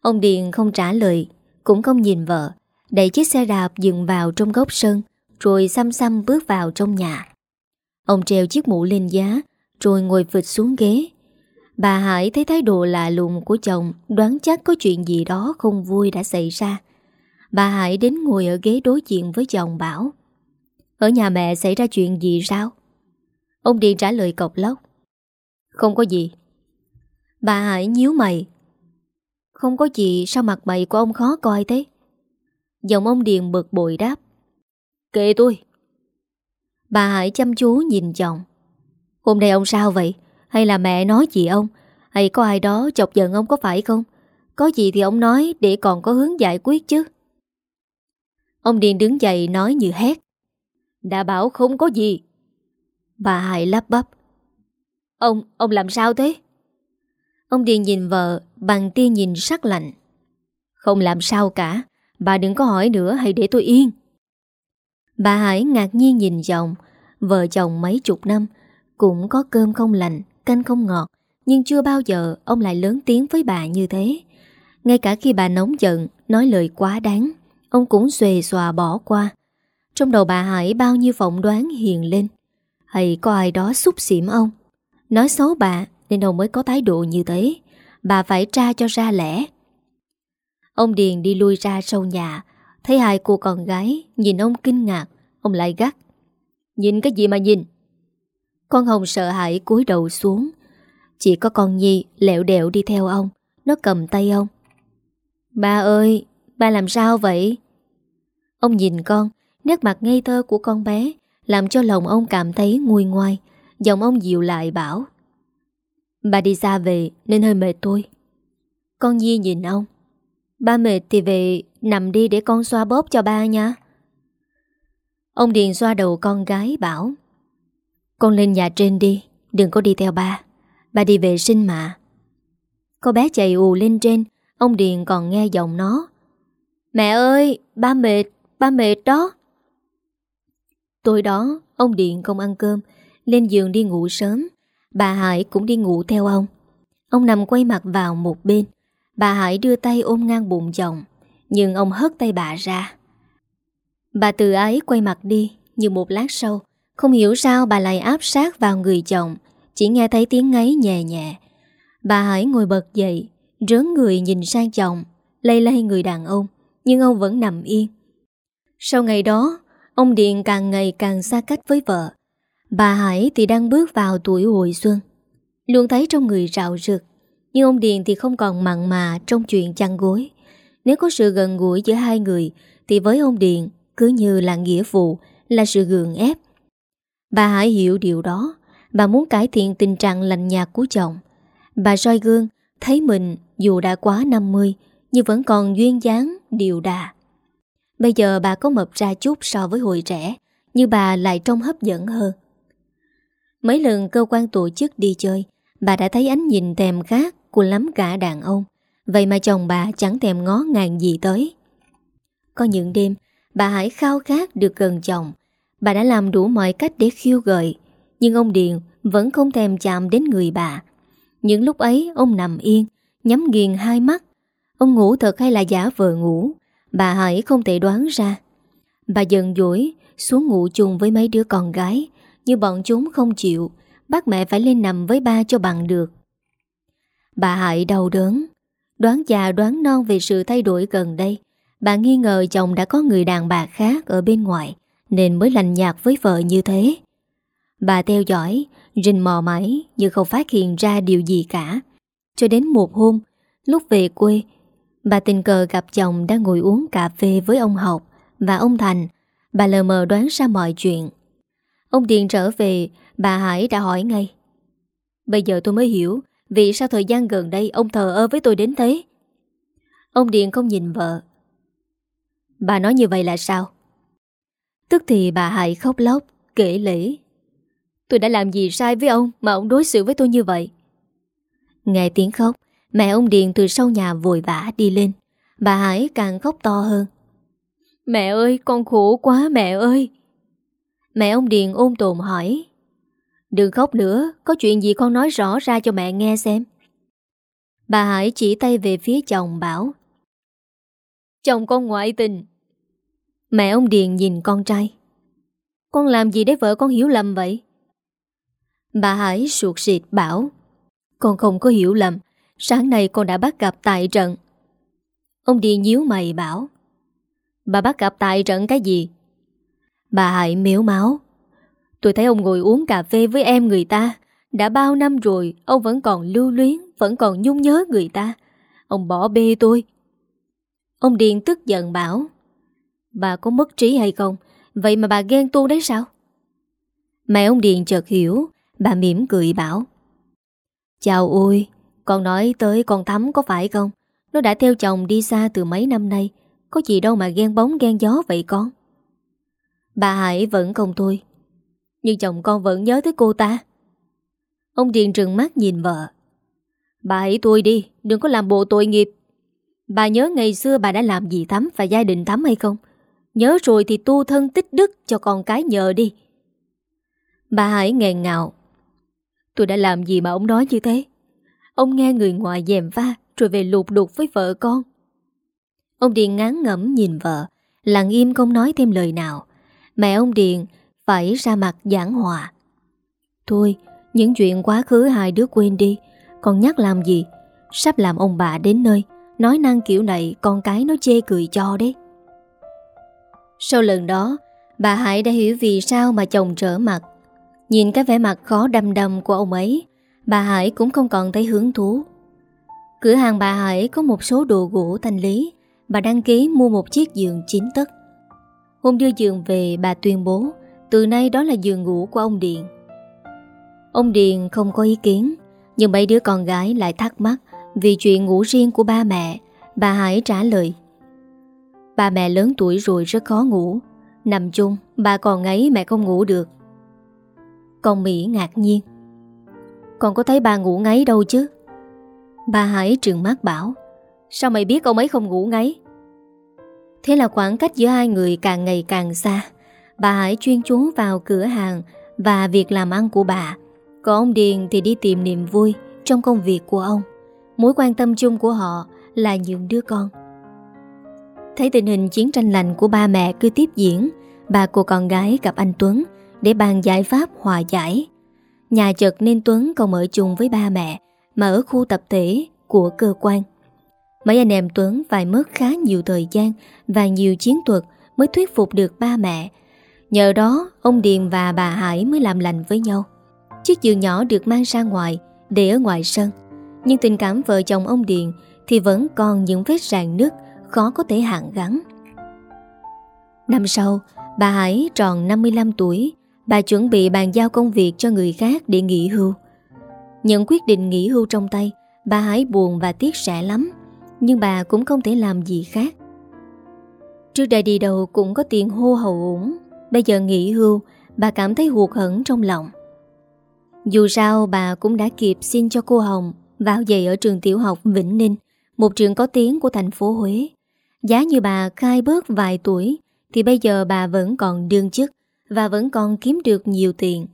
Ông Điền không trả lời, Cũng không nhìn vợ, Đẩy chiếc xe đạp dừng vào trong góc sân, Rồi xăm xăm bước vào trong nhà. Ông treo chiếc mũ lên giá, Rồi ngồi vịt xuống ghế. Bà Hải thấy thái độ lạ lùng của chồng, Đoán chắc có chuyện gì đó không vui đã xảy ra. Bà Hải đến ngồi ở ghế đối diện với chồng bảo, Ở nhà mẹ xảy ra chuyện gì sao? Ông Điền trả lời cọc lóc, Không có gì. Bà Hải nhíu mày. Không có gì sao mặt mày của ông khó coi thế? Giọng ông Điền bực bội đáp. Kệ tôi. Bà Hải chăm chú nhìn chồng Hôm nay ông sao vậy? Hay là mẹ nói gì ông? Hay có ai đó chọc giận ông có phải không? Có gì thì ông nói để còn có hướng giải quyết chứ. Ông Điền đứng dậy nói như hét. Đã bảo không có gì. Bà Hải lắp bắp. Ông, ông làm sao thế? Ông Điền nhìn vợ bằng tia nhìn sắc lạnh. Không làm sao cả, Bà đừng có hỏi nữa, hãy để tôi yên. Bà Hải ngạc nhiên nhìn chồng, Vợ chồng mấy chục năm, Cũng có cơm không lành, Canh không ngọt, Nhưng chưa bao giờ ông lại lớn tiếng với bà như thế. Ngay cả khi bà nóng giận, Nói lời quá đáng, Ông cũng xuề xòa bỏ qua. Trong đầu bà Hải bao nhiêu phỏng đoán hiền lên. Hay có ai đó xúc xỉm ông. Nói xấu bà nên ông mới có thái độ như thế. Bà phải tra cho ra lẽ. Ông Điền đi lui ra sau nhà. Thấy hai cô con gái, Nhìn ông kinh ngạc, Ông lại gắt. Nhìn cái gì mà nhìn? Con Hồng sợ hãi cúi đầu xuống. Chỉ có con Nhi lẹo đẹo đi theo ông. Nó cầm tay ông. Ba ơi, Ba làm sao vậy? Ông nhìn con, Nét mặt ngây thơ của con bé, Làm cho lòng ông cảm thấy nguôi ngoai. Giọng ông dịu lại bảo. Ba đi xa về nên hơi mệt thôi. Con Nhi nhìn ông. Ba mệt thì về nằm đi để con xoa bóp cho ba nha. Ông Điền xoa đầu con gái bảo, Con lên nhà trên đi, Đừng có đi theo ba. Ba đi vệ sinh mà. Cô bé chạy ù lên trên, Ông Điền còn nghe giọng nó, Mẹ ơi, ba mệt Ba mệt đó. Tối đó, ông điền không ăn cơm, Lên giường đi ngủ sớm. Bà Hải cũng đi ngủ theo ông. Ông nằm quay mặt vào một bên. Bà Hải đưa tay ôm ngang bụng chồng, Nhưng ông hất tay bà ra. Bà từ ái quay mặt đi Nhưng một lát sau. Không hiểu sao bà lại áp sát vào người chồng, Chỉ nghe thấy tiếng ngáy nhẹ nhẹ. Bà Hải ngồi bật dậy, Rớn người nhìn sang chồng, Lây lây người đàn ông, Nhưng ông vẫn nằm yên. Sau ngày đó, Ông Điện càng ngày càng xa cách với vợ. Bà Hải thì đang bước vào tuổi hồi xuân. Luôn thấy trong người rạo rực Nhưng ông Điền thì không còn mặn mà Trong chuyện chăn gối. Nếu có sự gần gũi giữa hai người Thì với ông Điền cứ như là nghĩa vụ Là sự gượng ép. Bà Hải hiểu điều đó. Bà muốn cải thiện tình trạng lạnh nhạt của chồng. Bà soi gương Thấy mình dù đã quá 50 Nhưng vẫn còn duyên dáng, điều đà. Bây giờ bà có mập ra chút so với hồi trẻ Nhưng bà lại trông hấp dẫn hơn. Mấy lần cơ quan tổ chức đi chơi, Bà đã thấy ánh nhìn thèm khác Của lắm cả đàn ông. Vậy mà chồng bà chẳng thèm ngó ngàng gì tới. Có những đêm, Bà Hải khao khát được gần chồng. Bà đã làm đủ mọi cách để khiêu gợi, Nhưng ông Điền vẫn không thèm chạm đến người bà. Những lúc ấy, ông nằm yên, Nhắm nghiền hai mắt. Ông ngủ thật hay là giả vờ ngủ, Bà Hải không thể đoán ra. Bà dần dỗi, xuống ngủ chung với mấy đứa con gái. Nhưng bọn chúng không chịu Bắt mẹ phải lên nằm với ba cho bằng được Bà Hải đau đớn Đoán già đoán non về sự thay đổi gần đây Bà nghi ngờ chồng đã có người đàn bà khác ở bên ngoài Nên mới lành nhạt với vợ như thế Bà theo dõi, rình mò mãi nhưng không phát hiện ra điều gì cả. Cho đến một hôm, lúc về quê, bà tình cờ gặp chồng đang ngồi uống cà phê với ông Học và ông Thành. Bà lờ mờ đoán ra mọi chuyện. Ông Điền trở về, bà Hải đã hỏi ngay. Bây giờ tôi mới hiểu vì sao thời gian gần đây ông thờ ơ với tôi đến thế. Ông Điền không nhìn vợ. Bà nói như vậy là sao? Tức thì bà Hải khóc lóc, kể lễ. Tôi đã làm gì sai với ông mà ông đối xử với tôi như vậy? Nghe tiếng khóc, mẹ ông Điền từ sau nhà vội vã đi lên. Bà Hải càng khóc to hơn. Mẹ ơi, con khổ quá mẹ ơi. Mẹ ông Điền ôm tồn hỏi. Đừng khóc nữa, có chuyện gì con nói rõ ra cho mẹ nghe xem. Bà Hải chỉ tay về phía chồng bảo. Chồng con ngoại tình. Mẹ ông Điền nhìn con trai. Con làm gì để vợ con hiểu lầm vậy? Bà Hải suột xịt bảo. Con không có hiểu lầm, sáng nay con đã bắt gặp tại trận. Ông Điền nhíu mày bảo. Bà bắt gặp tại trận cái gì? Bà Hải miếu máu. Tôi thấy ông ngồi uống cà phê với em người ta. Đã bao năm rồi, ông vẫn còn lưu luyến, vẫn còn nhung nhớ người ta. Ông bỏ bê tôi. Ông Điền tức giận bảo. Bà có mất trí hay không? Vậy mà bà ghen tuông đấy sao? Mẹ ông Điền chợt hiểu, bà mỉm cười bảo. Chào ôi, con nói tới con Thắm có phải không? Nó đã theo chồng đi xa từ mấy năm nay. Có gì đâu mà ghen bóng ghen gió vậy con? Bà Hải vẫn không thôi. Nhưng chồng con vẫn nhớ tới cô ta. Ông Điền trừng mắt nhìn vợ. Bà hãy tôi đi, đừng có làm bộ tội nghiệp. Bà nhớ ngày xưa bà đã làm gì Thắm và gia đình Thắm hay không? Nhớ rồi thì tu thân tích đức cho con cái nhờ đi. Bà Hải nghẹn ngạo. Tôi đã làm gì mà ông nói như thế? Ông nghe người ngoài dèm pha rồi về lụt đục với vợ con. Ông Điền ngán ngẩm nhìn vợ, lặng im không nói thêm lời nào. Mẹ ông Điền phải ra mặt giảng hòa. Thôi, những chuyện quá khứ hai đứa quên đi, còn nhắc làm gì? Sắp làm ông bà đến nơi, nói năng kiểu này con cái nó chê cười cho đấy. Sau lần đó, bà Hải đã hiểu vì sao mà chồng trở mặt. Nhìn cái vẻ mặt khó đâm đâm của ông ấy, bà Hải cũng không còn thấy hứng thú. Cửa hàng bà Hải có một số đồ gỗ thanh lý, bà đăng ký mua một chiếc giường chín tấc. Hôm đưa giường về bà tuyên bố từ nay đó là giường ngủ của ông Điền. Ông Điền không có ý kiến, nhưng mấy đứa con gái lại thắc mắc vì chuyện ngủ riêng của ba mẹ. Bà Hải trả lời Ba mẹ lớn tuổi rồi rất khó ngủ Nằm chung Bà còn ngáy mẹ không ngủ được Con Mỹ ngạc nhiên Con có thấy bà ngủ ngáy đâu chứ Bà Hải trừng mắt bảo Sao mày biết ông ấy không ngủ ngáy Thế là khoảng cách giữa hai người càng ngày càng xa. Bà Hải chuyên chú vào cửa hàng Và việc làm ăn của bà. Còn ông Điền thì đi tìm niềm vui Trong công việc của ông. Mối quan tâm chung của họ Là những đứa con. Thấy tình hình chiến tranh lành của ba mẹ cứ tiếp diễn, Bà của con gái gặp anh Tuấn Để bàn giải pháp hòa giải. Nhà chợt nên Tuấn còn ở chung với ba mẹ Mà ở khu tập thể của cơ quan. Mấy anh em Tuấn phải mất khá nhiều thời gian Và nhiều chiến thuật Mới thuyết phục được ba mẹ. Nhờ đó ông Điền và bà Hải mới làm lành với nhau. Chiếc giường nhỏ được mang ra ngoài Để ở ngoài sân. Nhưng tình cảm vợ chồng ông Điền Thì vẫn còn những vết rạn nứt khó có thể hạn gắn. Năm sau, bà Hải tròn 55 tuổi, bà chuẩn bị bàn giao công việc cho người khác để nghỉ hưu. Nhận quyết định nghỉ hưu trong tay, bà Hải buồn và tiếc rẻ lắm, nhưng bà cũng không thể làm gì khác. Trước đây đi đầu cũng có tiền hô hậu ủng, bây giờ nghỉ hưu, bà cảm thấy hụt hẫng trong lòng. Dù sao bà cũng đã kịp xin cho cô Hồng vào dạy ở trường tiểu học Vĩnh Ninh, một trường có tiếng của thành phố Huế. Giá như bà khai bớt vài tuổi Thì bây giờ bà vẫn còn đương chức Và vẫn còn kiếm được nhiều tiền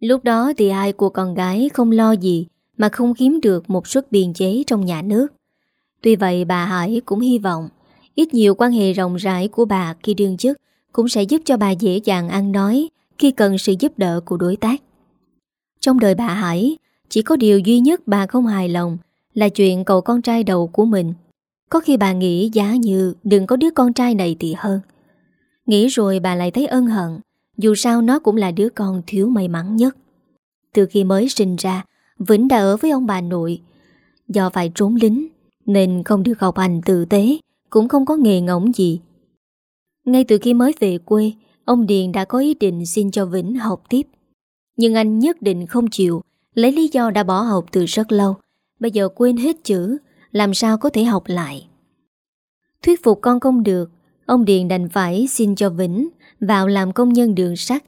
Lúc đó thì ai của con gái không lo gì Mà không kiếm được một suất biên chế trong nhà nước Tuy vậy, bà Hải cũng hy vọng Ít nhiều quan hệ rộng rãi của bà khi đương chức Cũng sẽ giúp cho bà dễ dàng ăn nói Khi cần sự giúp đỡ của đối tác. Trong đời bà Hải, Chỉ có điều duy nhất bà không hài lòng Là chuyện cậu con trai đầu của mình. Có khi bà nghĩ giá như đừng có đứa con trai này thì hơn. Nghĩ rồi bà lại thấy ân hận, Dù sao nó cũng là đứa con thiếu may mắn nhất. Từ khi mới sinh ra, Vĩnh đã ở với ông bà nội, Do phải trốn lính. Nên không được học hành tử tế, Cũng không có nghề ngỗng gì. Ngay từ khi mới về quê, Ông Điền đã có ý định xin cho Vĩnh học tiếp. Nhưng anh nhất định không chịu, Lấy lý do đã bỏ học từ rất lâu. Bây giờ quên hết chữ, Làm sao có thể học lại? Thuyết phục con không được, Ông Điền đành phải xin cho Vĩnh Vào làm công nhân đường sắt.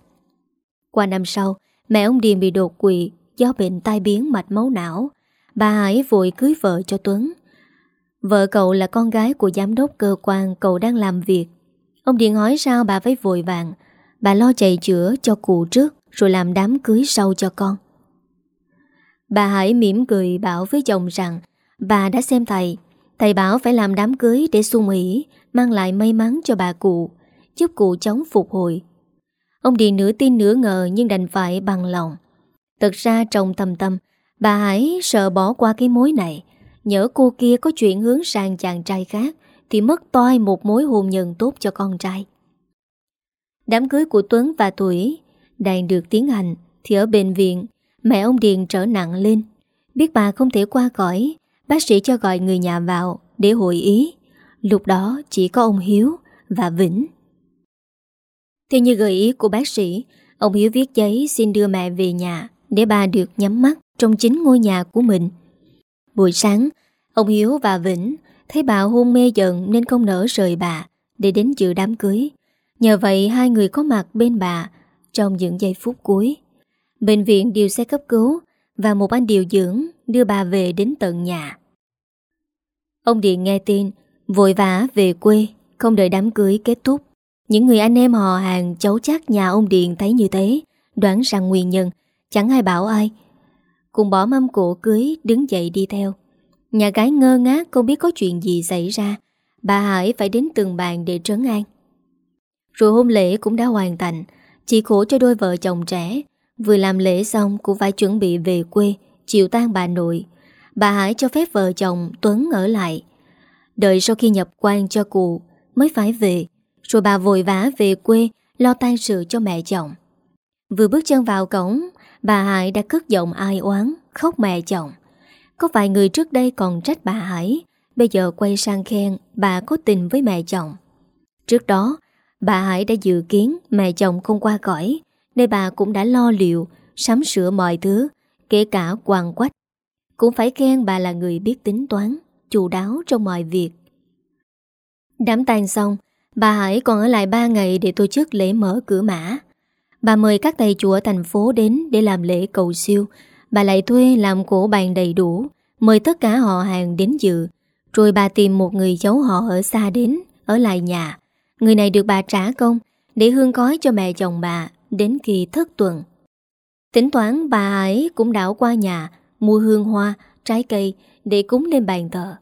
Qua năm sau, Mẹ ông Điền bị đột quỵ Do bệnh tai biến mạch máu não. Bà Hải vội cưới vợ cho Tuấn Vợ cậu là con gái của giám đốc cơ quan cậu đang làm việc. Ông điện hỏi sao bà phải vội vàng. Bà lo chạy chữa cho cụ trước, Rồi làm đám cưới sau cho con. Bà Hải mỉm cười bảo với chồng rằng, Bà đã xem thầy. Thầy bảo phải làm đám cưới để sung hỷ, Mang lại may mắn cho bà cụ, Giúp cụ chống phục hồi. Ông Điền nửa tin nửa ngờ Nhưng đành phải bằng lòng. Thật ra trong tâm tâm, Bà Hải sợ bỏ qua cái mối này. Nhớ cô kia có chuyện hướng sang chàng trai khác, Thì mất toi một mối hôn nhân tốt cho con trai. Đám cưới của Tuấn và Tuổi Đang được tiến hành, Thì ở bệnh viện, Mẹ ông Điền trở nặng lên. Biết bà không thể qua cõi Bác sĩ cho gọi người nhà vào Để hội ý. Lúc đó chỉ có ông Hiếu và Vĩnh. Theo như gợi ý của bác sĩ, Ông Hiếu viết giấy xin đưa mẹ về nhà Để bà được nhắm mắt Trong chính ngôi nhà của mình. Buổi sáng, Ông Hiếu và Vĩnh Thấy bà hôn mê giận nên không nỡ rời bà Để đến dự đám cưới. Nhờ vậy, hai người có mặt bên bà Trong những giây phút cuối. Bệnh viện điều xe cấp cứu Và một anh điều dưỡng đưa bà về đến tận nhà. Ông Điện nghe tin, Vội vã về quê, Không đợi đám cưới kết thúc. Những người anh em họ hàng cháu chắc nhà ông Điện thấy như thế, Đoán rằng nguyên nhân, Chẳng ai bảo ai. Cùng bỏ mâm cổ cưới đứng dậy đi theo. Nhà gái ngơ ngác, không biết có chuyện gì xảy ra. Bà Hải phải đến từng bàn để trấn an. Rồi hôn lễ cũng đã hoàn thành. Chỉ khổ cho đôi vợ chồng trẻ. Vừa làm lễ xong cũng phải chuẩn bị về quê Chịu tan bà nội. Bà Hải cho phép vợ chồng Tuấn ở lại. Đợi sau khi nhập quan cho cụ Mới phải về. Rồi bà vội vã về quê, Lo tan sự cho mẹ chồng. Vừa bước chân vào cổng Bà Hải đã cất giọng ai oán, Khóc mẹ chồng. Có vài người trước đây còn trách bà Hải. Bây giờ quay sang khen bà có tình với mẹ chồng. Trước đó, Bà Hải đã dự kiến mẹ chồng không qua cõi Nên bà cũng đã lo liệu, Sắm sửa mọi thứ, Kể cả quàng quách. Cũng phải khen bà là người biết tính toán, Chu đáo trong mọi việc. Đám tàn xong, Bà Hải còn ở lại 3 ngày để tổ chức lễ mở cửa mã. Bà mời các thầy chùa thành phố đến để làm lễ cầu siêu. Bà lại thuê làm cổ bàn đầy đủ, mời tất cả họ hàng đến dự. Rồi bà tìm một người cháu họ ở xa đến, ở lại nhà. Người này được bà trả công để hương cói cho mẹ chồng bà đến kỳ thất tuần. Tính toán bà ấy cũng đảo qua nhà, mua hương hoa, trái cây để cúng lên bàn thờ.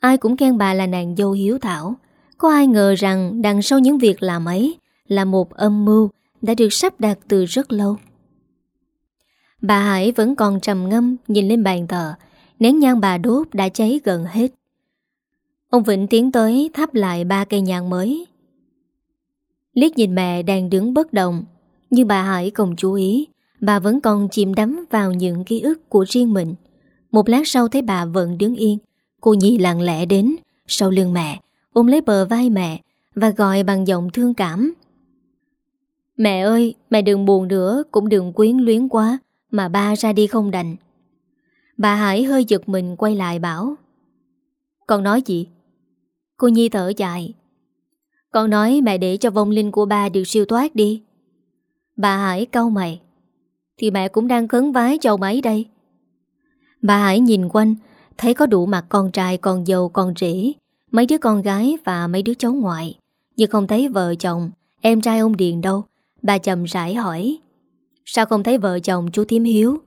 Ai cũng khen bà là nàng dâu hiếu thảo. Có ai ngờ rằng đằng sau những việc làm ấy là một âm mưu đã được sắp đặt từ rất lâu. Bà Hải vẫn còn trầm ngâm nhìn lên bàn thờ, nén nhang bà đốt đã cháy gần hết. Ông Vĩnh tiến tới thắp lại ba cây nhang mới. Liếc nhìn mẹ đang đứng bất động, nhưng bà Hải không chú ý, bà vẫn còn chìm đắm vào những ký ức của riêng mình. Một lát sau thấy bà vẫn đứng yên, cô Nhi lặng lẽ đến, sau lưng mẹ, ôm lấy bờ vai mẹ và gọi bằng giọng thương cảm. Mẹ ơi, mẹ đừng buồn nữa, cũng đừng quyến luyến quá, mà ba ra đi không đành. Bà Hải hơi giật mình quay lại bảo. Con nói gì? Cô Nhi thở dài. Con nói mẹ để cho vong linh của ba được siêu thoát đi. Bà Hải cau mày. Thì mẹ cũng đang khấn vái chầu máy đây. Bà Hải nhìn quanh, thấy có đủ mặt con trai, con dâu, con rể, mấy đứa con gái và mấy đứa cháu ngoại. Nhưng không thấy vợ chồng, em trai ông Điền đâu. Bà chậm rãi hỏi, Sao không thấy vợ chồng chú Thiếm Hiếu?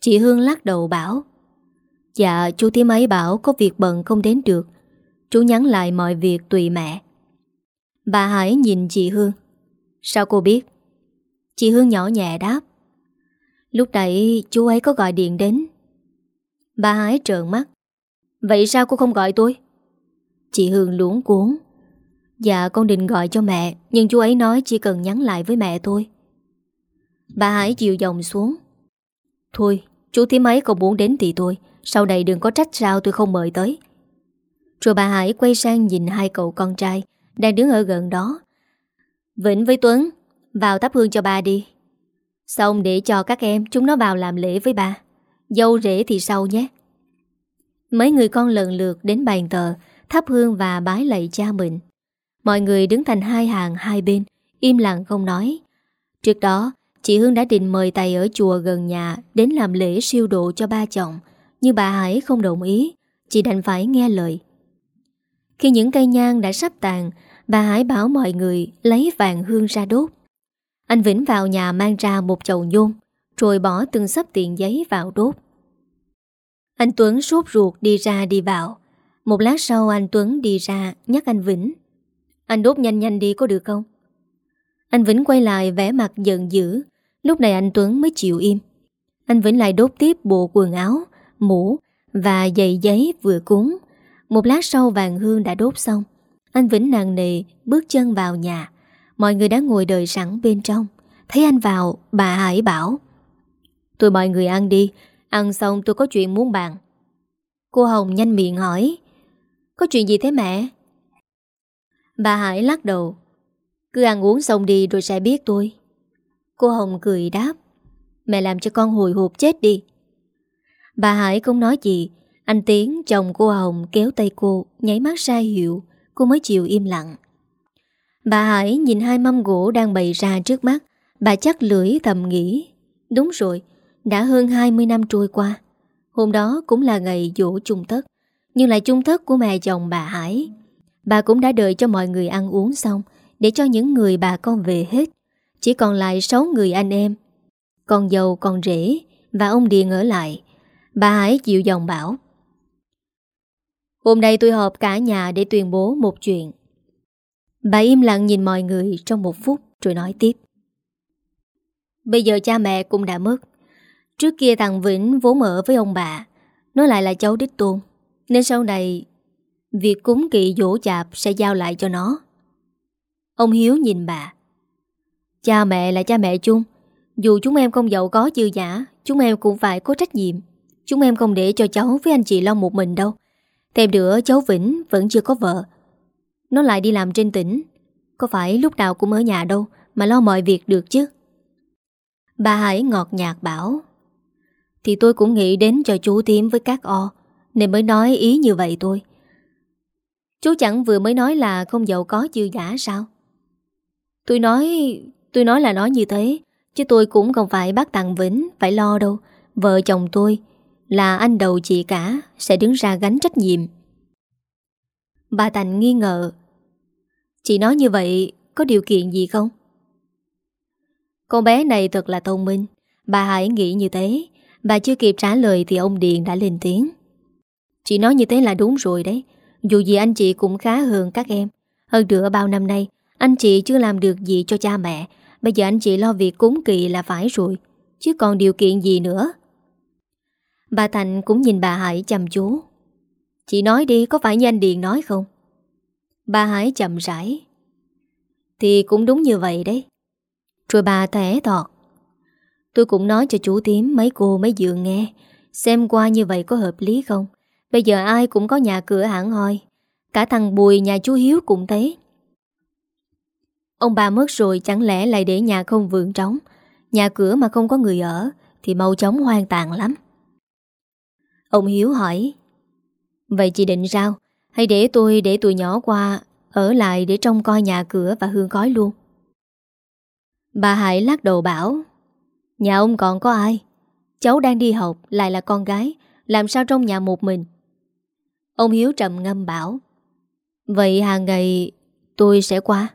Chị Hương lắc đầu bảo Dạ chú Thiếm ấy bảo Có việc bận không đến được. Chú nhắn lại mọi việc tùy mẹ. Bà Hải nhìn chị Hương, Sao cô biết? Chị Hương nhỏ nhẹ đáp, Lúc nãy chú ấy có gọi điện đến. Bà Hải trợn mắt, Vậy sao cô không gọi tôi? Chị Hương luống cuốn Dạ con định gọi cho mẹ, Nhưng chú ấy nói chỉ cần nhắn lại với mẹ thôi. Bà Hải dịu dòng xuống. Thôi, chú thím ấy không muốn đến thì tôi Sau này đừng có trách sao tôi không mời tới. Rồi bà Hải quay sang nhìn hai cậu con trai Đang đứng ở gần đó. Vĩnh với Tuấn, Vào thắp hương cho bà đi. Xong để cho các em, chúng nó vào làm lễ với bà Dâu rể thì sau nhé. Mấy người con lần lượt đến bàn tờ Thắp hương và bái lạy cha mình. Mọi người đứng thành hai hàng hai bên, Im lặng không nói. Trước đó, chị Hương đã định mời thầy ở chùa gần nhà Đến làm lễ siêu độ cho ba chồng, Nhưng bà Hải không đồng ý. Chị đành phải nghe lời. Khi những cây nhang đã sắp tàn, Bà Hải bảo mọi người lấy vàng hương ra đốt. Anh Vĩnh vào nhà mang ra một chậu nhôm, Rồi bỏ từng sắp tiền giấy vào đốt. Anh Tuấn sốt ruột đi ra đi vào. Một lát sau anh Tuấn đi ra nhắc anh Vĩnh. Anh đốt nhanh nhanh đi có được không? Anh Vĩnh quay lại vẻ mặt giận dữ. Lúc này anh Tuấn mới chịu im. Anh Vĩnh lại đốt tiếp bộ quần áo, Mũ và giày giấy vừa cúng. Một lát sau vàng hương đã đốt xong. Anh Vĩnh nặng nề bước chân vào nhà. Mọi người đã ngồi đợi sẵn bên trong. Thấy anh vào, bà Hải bảo, Tôi mọi người ăn đi. Ăn xong tôi có chuyện muốn bàn. Cô Hồng nhanh miệng hỏi, Có chuyện gì thế mẹ? Bà Hải lắc đầu. Cứ ăn uống xong đi rồi sẽ biết tôi. Cô Hồng cười đáp. Mẹ làm cho con hồi hộp chết đi. Bà Hải không nói gì. Anh Tiến, chồng cô Hồng, kéo tay cô, Nháy mắt ra hiệu. Cô mới chịu im lặng. Bà Hải nhìn hai mâm gỗ đang bày ra trước mắt. Bà chắc lưỡi thầm nghĩ. Đúng rồi, Đã hơn 20 năm trôi qua. Hôm đó cũng là ngày dỗ chung thất. Nhưng là chung thất của mẹ chồng bà Hải. Bà cũng đã đợi cho mọi người ăn uống xong Để cho những người bà con về hết. Chỉ còn lại 6 người anh em Con dâu, con rể Và ông Điền ở lại. Bà Hải chịu dòng bảo Hôm nay tôi họp cả nhà để tuyên bố một chuyện. Bà im lặng nhìn mọi người trong một phút rồi nói tiếp Bây giờ cha mẹ cũng đã mất. Trước kia thằng Vĩnh vốn ở với ông bà Nó lại là cháu đích tôn Nên sau này Việc cúng kỵ dỗ chạp sẽ giao lại cho nó. Ông Hiếu nhìn bà. Cha mẹ là cha mẹ chung. Dù chúng em không giàu có dư giả Chúng em cũng phải có trách nhiệm. Chúng em không để cho cháu với anh chị lo một mình đâu. Thêm nữa, cháu Vĩnh vẫn chưa có vợ. Nó lại đi làm trên tỉnh. Có phải lúc nào cũng ở nhà đâu Mà lo mọi việc được chứ? Bà Hải ngọt nhạt bảo. Thì tôi cũng nghĩ đến cho chú tím với các o, Nên mới nói ý như vậy thôi. Chú chẳng vừa mới nói là không giàu có dư giả sao? Tôi nói Tôi nói là nói như thế, Chứ tôi cũng không phải bác Tặng Vĩnh Phải lo đâu. Vợ chồng tôi Là anh đầu chị cả, Sẽ đứng ra gánh trách nhiệm. Bà Thành nghi ngờ. Chị nói như vậy Có điều kiện gì không? Con bé này thật là thông minh. Bà Hải nghĩ như thế. Bà chưa kịp trả lời thì ông Điền đã lên tiếng. Chị nói như thế là đúng rồi đấy. Dù gì anh chị cũng khá hơn các em. Hơn nữa bao năm nay, Anh chị chưa làm được gì cho cha mẹ. Bây giờ anh chị lo việc cúng kỳ là phải rồi, Chứ còn điều kiện gì nữa? Bà Thành cũng nhìn bà Hải chăm chú. Chị nói đi, có phải như anh Điền nói không? Bà Hải chậm rãi. Thì cũng đúng như vậy đấy. Rồi bà thẻ thọt. Tôi cũng nói cho chú tím, mấy cô, mấy dựa nghe, Xem qua như vậy có hợp lý không? Bây giờ ai cũng có nhà cửa hẳn hoi Cả thằng Bùi, nhà chú Hiếu cũng thế. Ông bà mất rồi, chẳng lẽ lại để nhà không vườn trống? Nhà cửa mà không có người ở, Thì mau chóng hoang tàn lắm. Ông Hiếu hỏi, Vậy chị định sao? Hay để tôi, để tụi nhỏ qua, Ở lại để trông coi nhà cửa và hương khói luôn. Bà Hải lắc đầu bảo, Nhà ông còn có ai? Cháu đang đi học, lại là con gái, Làm sao trong nhà một mình? Ông Hiếu trầm ngâm bảo, Vậy hàng ngày tôi sẽ qua.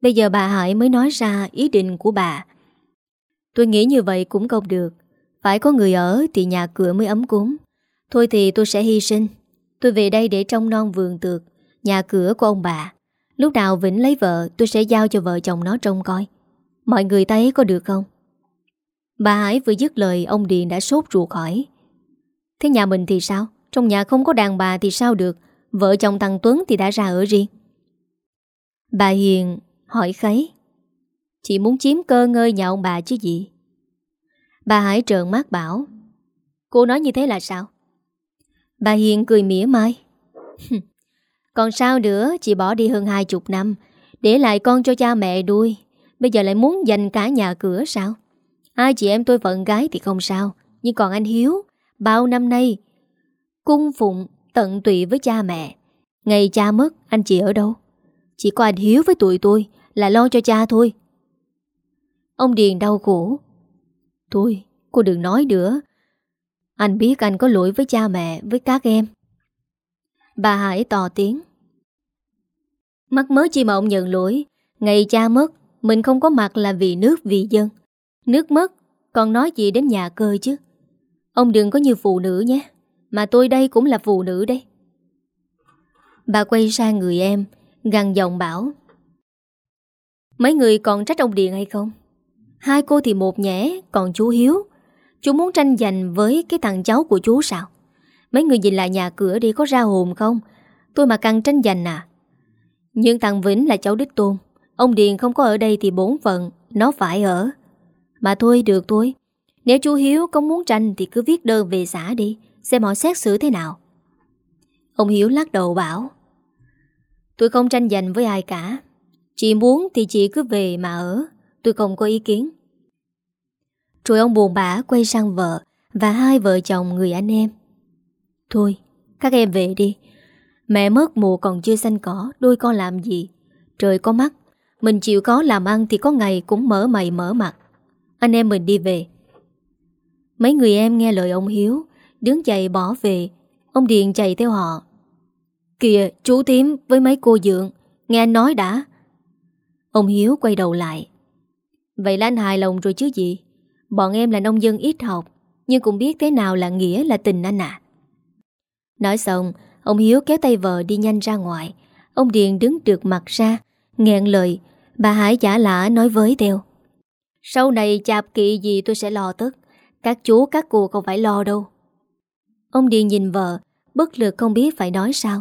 Bây giờ bà Hải mới nói ra ý định của bà. Tôi nghĩ như vậy cũng không được. Phải có người ở thì nhà cửa mới ấm cúng. Thôi thì tôi sẽ hy sinh. Tôi về đây để trông non vườn tược, Nhà cửa của ông bà. Lúc nào Vĩnh lấy vợ, tôi sẽ giao cho vợ chồng nó trông coi. Mọi người thấy có được không? Bà Hải vừa dứt lời, ông Điền đã sốt ruột hỏi, Thế nhà mình thì sao? Trong nhà không có đàn bà thì sao được? Vợ chồng thằng Tuấn thì đã ra ở riêng. Bà Hiền hỏi kháy Chị muốn chiếm cơ ngơi nhà ông bà chứ gì? Bà Hải trợn mắt bảo, Cô nói như thế là sao? Bà Hiền cười mỉa mai Còn sao nữa, Chị bỏ đi hơn hai chục năm, Để lại con cho cha mẹ đuôi Bây giờ lại muốn dành cả nhà cửa sao? Hai chị em tôi phận gái thì không sao, Nhưng còn anh Hiếu, Bao năm nay Cung phụng tận tụy với cha mẹ. Ngày cha mất, anh chị ở đâu? Chỉ có anh Hiếu với tụi tôi Là lo cho cha thôi. Ông Điền đau khổ. Thôi, cô đừng nói nữa. Anh biết anh có lỗi với cha mẹ, Với các em. Bà Hải tò tiếng. Mắc mớ chi mà ông nhận lỗi. Ngày cha mất, Mình không có mặt là vì nước, vì dân. Nước mất, Còn nói gì đến nhà cơ chứ? Ông đừng có như phụ nữ nhé. Mà tôi đây cũng là phụ nữ đấy. Bà quay sang người em, gằn giọng bảo, Mấy người còn trách ông Điền hay không? Hai cô thì một nhẽ, Còn chú Hiếu. Chú muốn tranh giành với cái thằng cháu của chú sao? Mấy người nhìn lại nhà cửa đi có ra hồn không? Tôi mà căng tranh giành à? Nhưng thằng Vĩnh là cháu đích tôn. Ông Điền không có ở đây thì bốn phận, Nó phải ở. Mà thôi, được thôi. Nếu chú Hiếu có muốn tranh thì cứ viết đơn về xã đi. Xem họ xét xử thế nào. Ông Hiếu lắc đầu bảo, Tôi không tranh giành với ai cả. Chị muốn thì chị cứ về mà ở. Tôi không có ý kiến. Rồi ông buồn bã quay sang vợ Và hai vợ chồng người anh em. Thôi, các em về đi. Mẹ mất mùa còn chưa xanh cỏ, Đôi con làm gì? Trời có mắt, Mình chịu có làm ăn thì có ngày cũng mở mày mở mặt. Anh em mình đi về. Mấy người em nghe lời ông Hiếu Đứng dậy bỏ về. Ông Điền chạy theo họ. Kìa, chú tím, với mấy cô dượng, Nghe anh nói đã. Ông Hiếu quay đầu lại. Vậy là anh hài lòng rồi chứ gì? Bọn em là nông dân ít học, Nhưng cũng biết thế nào là nghĩa là tình anh à Nói xong, Ông Hiếu kéo tay vợ đi nhanh ra ngoài. Ông Điền đứng được mặt ra, Nghẹn lời. Bà Hải giả lạ nói với theo. Sau này chạp kỵ gì tôi sẽ lo tức Các chú, các cô không phải lo đâu. Ông Điền nhìn vợ, Bất lực không biết phải nói sao.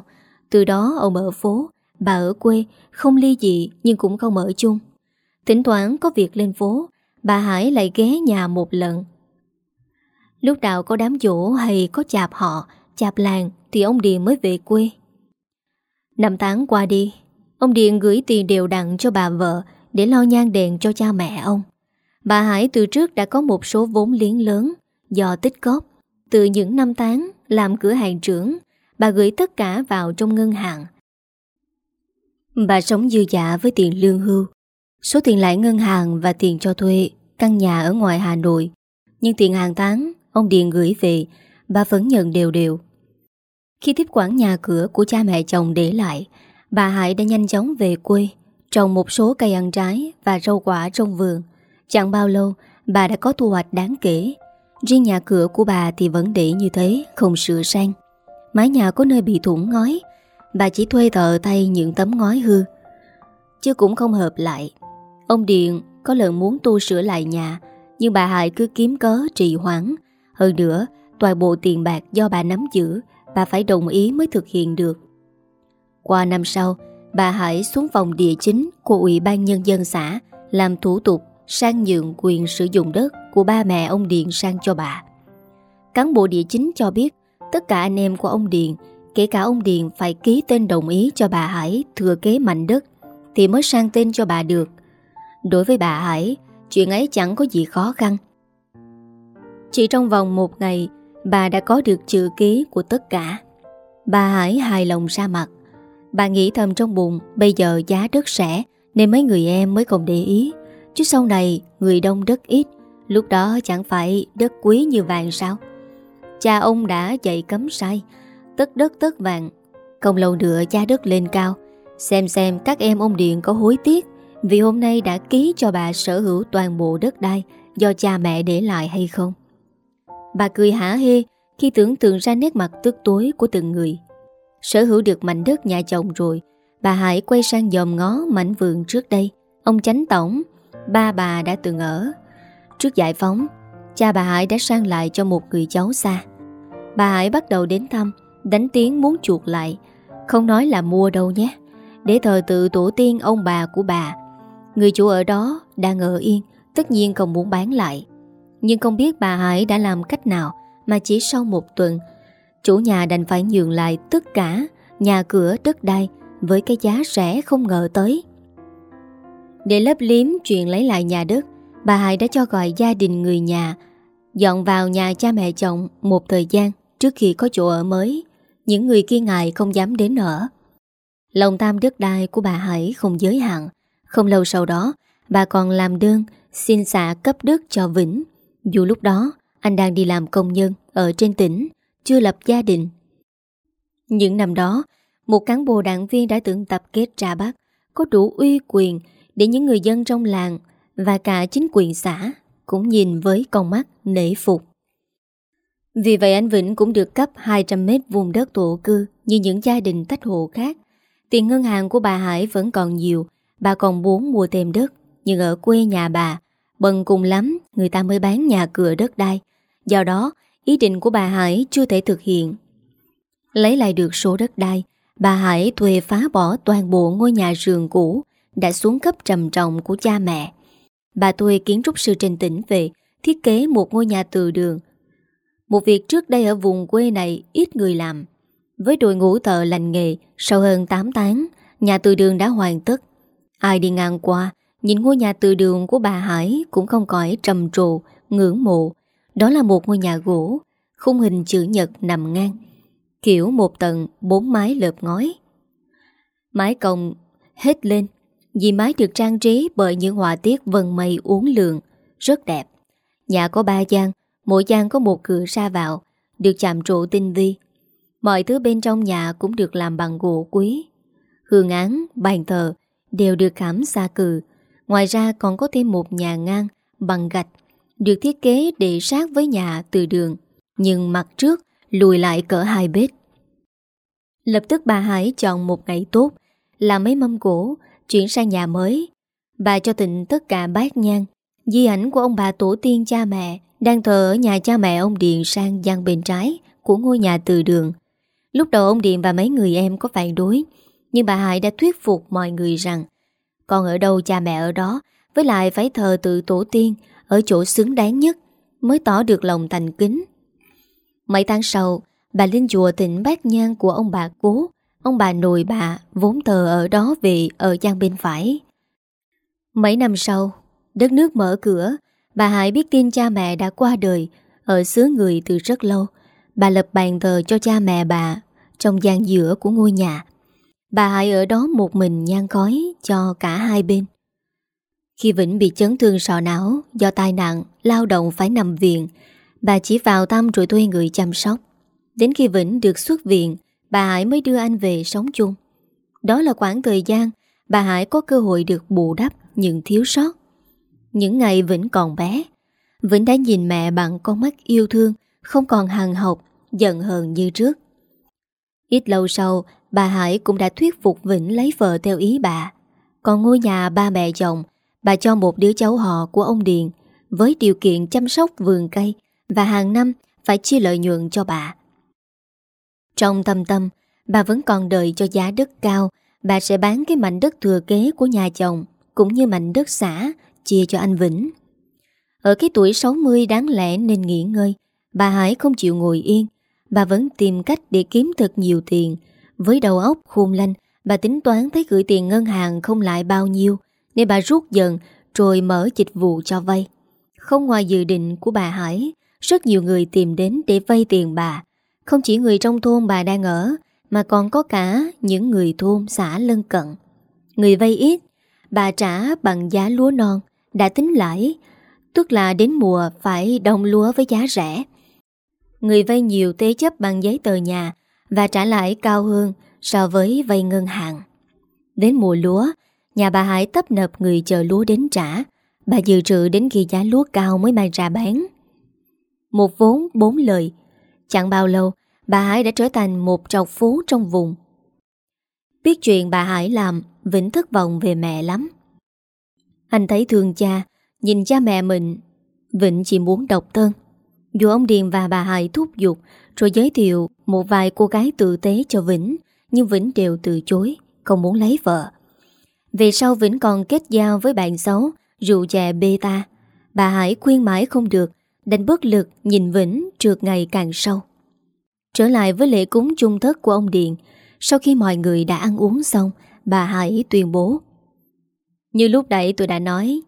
Từ đó ông ở phố, Bà ở quê, Không ly dị nhưng cũng không ở chung. Thỉnh thoảng có việc lên phố, Bà Hải lại ghé nhà một lần. Lúc nào có đám dỗ hay có chạp họ, Chạp làng Thì ông Điền mới về quê. Năm tháng qua đi, Ông Điền gửi tiền đều đặn cho bà vợ Để lo nhang đèn cho cha mẹ ông. Bà Hải từ trước đã có một số vốn liếng lớn Do tích cóp từ những năm tháng làm cửa hàng trưởng, Bà gửi tất cả vào trong ngân hàng. Bà sống dư dạ với tiền lương hưu. Số tiền lãi ngân hàng và tiền cho thuê, Căn nhà ở ngoài Hà Nội. Nhưng tiền hàng tháng, Ông Điền gửi về, Bà vẫn nhận đều đều. Khi tiếp quản nhà cửa của cha mẹ chồng để lại, Bà Hải đã nhanh chóng về quê, Trồng một số cây ăn trái Và rau quả trong vườn. Chẳng bao lâu, bà đã có thu hoạch đáng kể. Riêng nhà cửa của bà thì vẫn để như thế, Không sửa sang. Mái nhà có nơi bị thủng ngói. Bà chỉ thuê thợ thay những tấm ngói hư. Chứ cũng không hợp lại. Ông Điện có lần muốn tu sửa lại nhà, Nhưng bà Hải cứ kiếm cớ trì hoãn. Hơn nữa, Toàn bộ tiền bạc do bà nắm giữ, Bà phải đồng ý mới thực hiện được. Qua năm sau, Bà Hải xuống phòng địa chính Của Ủy ban Nhân dân xã, Làm thủ tục sang nhượng quyền sử dụng đất Của ba mẹ ông Điện sang cho bà. Cán bộ địa chính cho biết, Tất cả anh em của ông Điện Kể cả ông Điện phải ký tên đồng ý cho bà Hải thừa kế mảnh đất, Thì mới sang tên cho bà được. Đối với bà Hải, Chuyện ấy chẳng có gì khó khăn. Chỉ trong vòng một ngày, Bà đã có được chữ ký của tất cả. Bà Hải hài lòng ra mặt. Bà nghĩ thầm trong bụng, Bây giờ giá đất rẻ, Nên mấy người em mới không để ý. Chứ sau này, người đông đất ít, Lúc đó chẳng phải đất quý như vàng sao? Cha ông đã dạy cấm sai, Tất đất tất vàng. Không lâu nữa cha đất lên cao, Xem xem các em ông Điện có hối tiếc, Vì hôm nay đã ký cho bà sở hữu toàn bộ đất đai, Do cha mẹ để lại hay không? Bà cười hả hê Khi tưởng tượng ra nét mặt tức tối của từng người. Sở hữu được mảnh đất nhà chồng rồi, Bà Hải quay sang dòm ngó mảnh vườn trước đây. Ông chánh tổng Ba bà đã từng ở Trước giải phóng Cha bà Hải đã sang lại cho một người cháu xa Bà Hải bắt đầu đến thăm Đánh tiếng muốn chuột lại Không nói là mua đâu nhé để thờ tự tổ tiên ông bà của bà. Người chủ ở đó đang ở yên, tất nhiên không muốn bán lại. Nhưng không biết bà Hải đã làm cách nào mà chỉ sau một tuần, chủ nhà đành phải nhường lại tất cả nhà cửa đất đai với cái giá rẻ không ngờ tới. Để lấp liếm chuyện lấy lại nhà đất, bà Hải đã cho gọi gia đình người nhà dọn vào nhà cha mẹ chồng một thời gian trước khi có chỗ ở mới. Những người kia ngại không dám đến ở. Lòng tam đất đai của bà Hải không giới hạn. Không lâu sau đó, bà còn làm đơn xin xạ cấp đất cho Vĩnh. Dù lúc đó, anh đang đi làm công nhân ở trên tỉnh, chưa lập gia đình. Những năm đó, một cán bộ đảng viên đã tưởng tập kết trà bác, có đủ uy quyền để những người dân trong làng và cả chính quyền xã cũng nhìn với con mắt nể phục. Vì vậy anh Vĩnh cũng được cấp 200 mét vùng đất tổ cư như những gia đình tách hộ khác. Tiền ngân hàng của bà Hải vẫn còn nhiều, bà còn muốn mua thêm đất, nhưng ở quê nhà bà, bần cùng lắm người ta mới bán nhà cửa đất đai. Do đó, ý định của bà Hải chưa thể thực hiện. Lấy lại được số đất đai, bà Hải thuê phá bỏ toàn bộ ngôi nhà rường cũ đã xuống cấp trầm trọng của cha mẹ. Bà tôi kiến trúc sư trên tỉnh về thiết kế một ngôi nhà từ đường. Một việc trước đây ở vùng quê này ít người làm. Với đội ngũ thợ lành nghề, sau hơn 8 tháng, nhà từ đường đã hoàn tất. Ai đi ngang qua, nhìn ngôi nhà từ đường của bà Hải cũng không cõi trầm trồ, ngưỡng mộ. Đó là một ngôi nhà gỗ, khung hình chữ nhật nằm ngang. Kiểu một tầng, bốn mái lợp ngói. Mái cong hết lên, vì mái được trang trí bởi những họa tiết vần mây uốn lượn, rất đẹp. Nhà có ba gian, mỗi gian có một cửa ra vào, được chạm trộn tinh vi. Mọi thứ bên trong nhà cũng được làm bằng gỗ quý. Hương án, bàn thờ đều được khảm xa cừ. Ngoài ra còn có thêm một nhà ngang bằng gạch, được thiết kế để sát với nhà từ đường, nhưng mặt trước lùi lại cỡ hai bếp. Lập tức bà Hải chọn một ngày tốt, làm mấy mâm cổ, chuyển sang nhà mới. Bà cho tịnh tất cả bát nhang, di ảnh của ông bà tổ tiên cha mẹ đang thờ ở nhà cha mẹ ông Điền sang gian bên trái của ngôi nhà từ đường. Lúc đầu ông Điền và mấy người em có phản đối, nhưng bà Hải đã thuyết phục mọi người rằng con ở đâu cha mẹ ở đó, với lại phải thờ tự tổ tiên ở chỗ xứng đáng nhất mới tỏ được lòng thành kính. Mấy tháng sau, bà lên chùa tỉnh bát nhang của ông bà cố, ông bà nội bà vốn thờ ở đó về ở gian bên phải. Mấy năm sau, đất nước mở cửa, bà Hải biết tin cha mẹ đã qua đời ở xứ người từ rất lâu. Bà lập bàn thờ cho cha mẹ bà trong gian giữa của ngôi nhà. Bà Hải ở đó một mình nhan khói cho cả hai bên. Khi Vĩnh bị chấn thương sọ não do tai nạn, lao động phải nằm viện, bà chỉ vào thăm rồi thuê người chăm sóc. Đến khi Vĩnh được xuất viện, bà Hải mới đưa anh về sống chung. Đó là khoảng thời gian bà Hải có cơ hội được bù đắp những thiếu sót. Những ngày Vĩnh còn bé, Vĩnh đã nhìn mẹ bằng con mắt yêu thương, không còn hằng học, giận hờn như trước. Ít lâu sau, bà Hải cũng đã thuyết phục Vĩnh lấy vợ theo ý bà. Còn ngôi nhà ba mẹ chồng, bà cho một đứa cháu họ của ông Điền với điều kiện chăm sóc vườn cây và hàng năm phải chia lợi nhuận cho bà. Trong thầm tâm, bà vẫn còn đợi cho giá đất cao, bà sẽ bán cái mảnh đất thừa kế của nhà chồng cũng như mảnh đất xã chia cho anh Vĩnh. Ở cái tuổi 60 đáng lẽ nên nghỉ ngơi, bà Hải không chịu ngồi yên, bà vẫn tìm cách để kiếm thật nhiều tiền. Với đầu óc khôn lanh, bà tính toán thấy gửi tiền ngân hàng không lại bao nhiêu, nên bà rút dần rồi mở dịch vụ cho vay. Không ngoài dự định của bà Hải, rất nhiều người tìm đến để vay tiền bà. Không chỉ người trong thôn bà đang ở, mà còn có cả những người thôn xã lân cận. Người vay ít, bà trả bằng giá lúa non, đã tính lãi, tức là đến mùa phải đồng lúa với giá rẻ. Người vay nhiều tế chấp bằng giấy tờ nhà và trả lãi cao hơn so với vay ngân hàng. Đến mùa lúa, nhà bà Hải tấp nập người chờ lúa đến trả, bà dự trữ đến khi giá lúa cao mới mang ra bán. Một vốn bốn lời, chẳng bao lâu bà Hải đã trở thành một trọc phú trong vùng. Biết chuyện bà Hải làm, Vĩnh thất vọng về mẹ lắm. Anh thấy thương cha, nhìn cha mẹ mình, Vĩnh chỉ muốn độc thân. Dù ông Điền và bà Hải thúc giục rồi giới thiệu một vài cô gái tử tế cho Vĩnh, nhưng Vĩnh đều từ chối, không muốn lấy vợ. Về sau Vĩnh còn kết giao với bạn xấu, rượu chè bê ta. Bà Hải khuyên mãi không được, đành bất lực nhìn Vĩnh trượt ngày càng sâu. Trở lại với lễ cúng chung thất của ông Điện, sau khi mọi người đã ăn uống xong, bà Hải tuyên bố. Như lúc nãy tôi đã nói,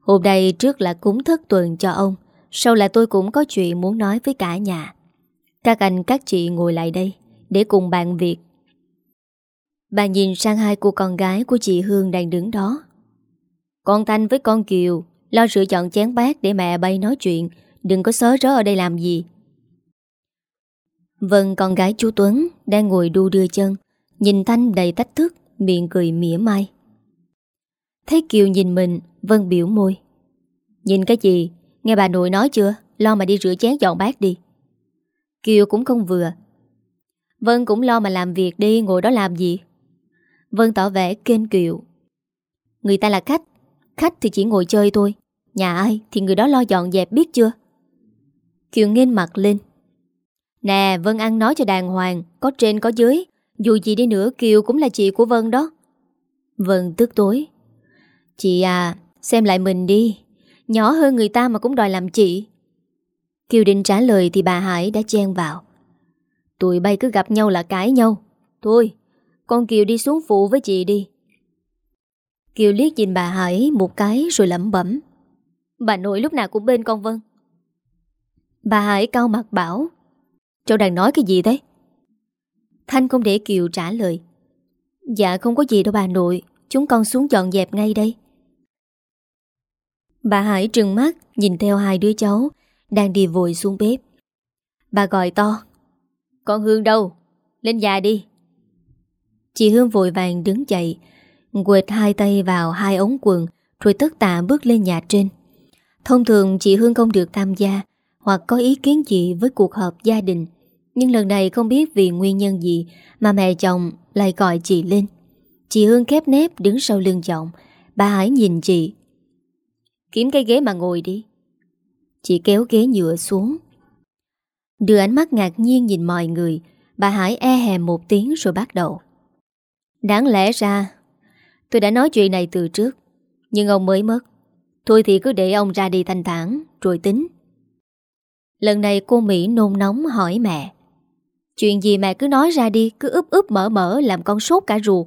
hôm nay trước là cúng thất tuần cho ông, sau là tôi cũng có chuyện muốn nói với cả nhà. Các anh các chị ngồi lại đây, để cùng bàn việc. Bà nhìn sang hai cô con gái của chị Hương đang đứng đó. Con Thanh với con Kiều lo rửa chọn chén bát để mẹ bay nói chuyện, đừng có sớ rớ ở đây làm gì. Vân con gái chú Tuấn đang ngồi đu đưa chân, nhìn Thanh đầy tách thức, miệng cười mỉa mai. Thấy Kiều nhìn mình, Vân biểu môi. Nhìn cái gì? Nghe bà nội nói chưa? Lo mà đi rửa chén dọn bát đi. Kiều cũng không vừa. Vân cũng lo mà làm việc đi, ngồi đó làm gì? Vân tỏ vẻ kênh Kiều. Người ta là khách, khách thì chỉ ngồi chơi thôi. Nhà ai thì người đó lo dọn dẹp biết chưa? Kiều nghênh mặt lên. Nè, Vân ăn nói cho đàng hoàng, có trên có dưới. Dù gì đi nữa Kiều cũng là chị của Vân đó. Vân tức tối. Chị à, xem lại mình đi. Nhỏ hơn người ta mà cũng đòi làm chị. Kiều định trả lời thì bà Hải đã chen vào. Tụi bay cứ gặp nhau là cãi nhau. Thôi, con Kiều đi xuống phụ với chị đi. Kiều liếc nhìn bà Hải một cái rồi lẩm bẩm. Bà nội lúc nào cũng bên con Vân. Bà Hải cao mặt bảo. Cháu đang nói cái gì thế? Thanh không để Kiều trả lời. Dạ không có gì đâu bà nội, chúng con xuống dọn dẹp ngay đây. Bà Hải trừng mắt nhìn theo hai đứa cháu đang đi vội xuống bếp. Bà gọi to. Con Hương đâu? Lên nhà đi. Chị Hương vội vàng đứng dậy, quệt hai tay vào hai ống quần rồi tất tạ bước lên nhà trên. Thông thường chị Hương không được tham gia hoặc có ý kiến gì với cuộc họp gia đình. Nhưng lần này không biết vì nguyên nhân gì mà mẹ chồng lại gọi chị lên. Chị Hương khép nếp đứng sau lưng chồng. Bà Hải nhìn chị. Kiếm cái ghế mà ngồi đi. Chị kéo ghế nhựa xuống. Đưa ánh mắt ngạc nhiên nhìn mọi người. Bà Hải e hèm một tiếng rồi bắt đầu. Đáng lẽ ra, Tôi đã nói chuyện này từ trước, Nhưng ông mới mất Thôi thì cứ để ông ra đi thanh thản, Rồi tính Lần này cô Mỹ nôn nóng hỏi mẹ Chuyện gì mẹ cứ nói ra đi, Cứ ướp ướp mở mở làm con sốt cả ruột.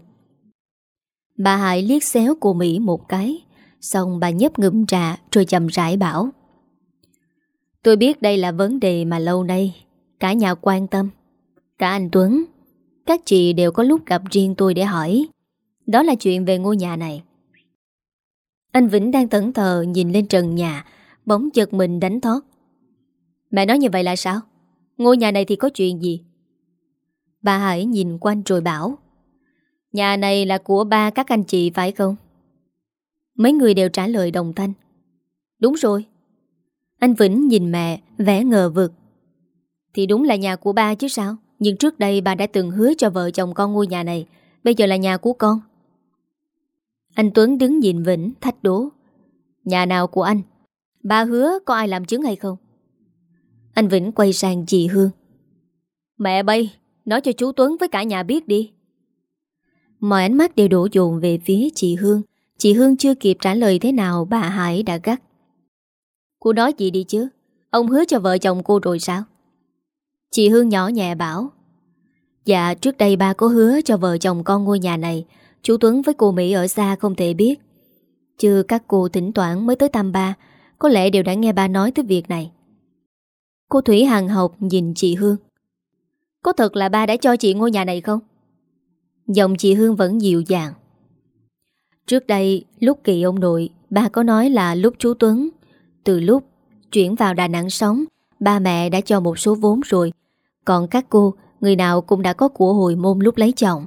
Bà Hải liếc xéo cô Mỹ một cái, Xong bà nhấp ngụm trà Rồi chậm rãi bảo. Tôi biết đây là vấn đề mà lâu nay, Cả nhà quan tâm, Cả anh Tuấn, Các chị đều có lúc gặp riêng tôi để hỏi. Đó là chuyện về ngôi nhà này. Anh Vĩnh đang tẩn thờ nhìn lên trần nhà Bóng chật mình đánh thoát. Mẹ nói như vậy là sao? Ngôi nhà này thì có chuyện gì? Bà Hải nhìn quanh rồi bảo, Nhà này là của ba các anh chị phải không? Mấy người đều trả lời đồng thanh, Đúng rồi. Anh Vĩnh nhìn mẹ, vẻ ngờ vực, Thì đúng là nhà của ba chứ sao? Nhưng trước đây bà đã từng hứa cho vợ chồng con ngôi nhà này, Bây giờ là nhà của con. Anh Tuấn đứng nhìn Vĩnh, thách đố, Nhà nào của anh? Ba hứa có ai làm chứng hay không? Anh Vĩnh quay sang chị Hương, Mẹ bay. Nói cho chú Tuấn với cả nhà biết đi. Mọi ánh mắt đều đổ dồn về phía chị Hương. Chị Hương chưa kịp trả lời thế nào Bà Hải đã gắt. Cô nói gì đi chứ? Ông hứa cho vợ chồng cô rồi sao? Chị Hương nhỏ nhẹ bảo. Dạ trước đây ba có hứa cho vợ chồng con ngôi nhà này. Chú Tuấn với cô Mỹ ở xa không thể biết. Chứ các cô thỉnh thoảng mới tới thăm ba. Có lẽ đều đã nghe ba nói tới việc này. Cô Thủy hàng học nhìn chị Hương. Có thật là ba đã cho chị ngôi nhà này không? Giọng chị Hương vẫn dịu dàng. Trước đây, lúc kỳ ông nội, Ba có nói là lúc chú Tuấn, Từ lúc chuyển vào Đà Nẵng sống, Ba mẹ đã cho một số vốn rồi. Còn các cô, Người nào cũng đã có của hồi môn lúc lấy chồng.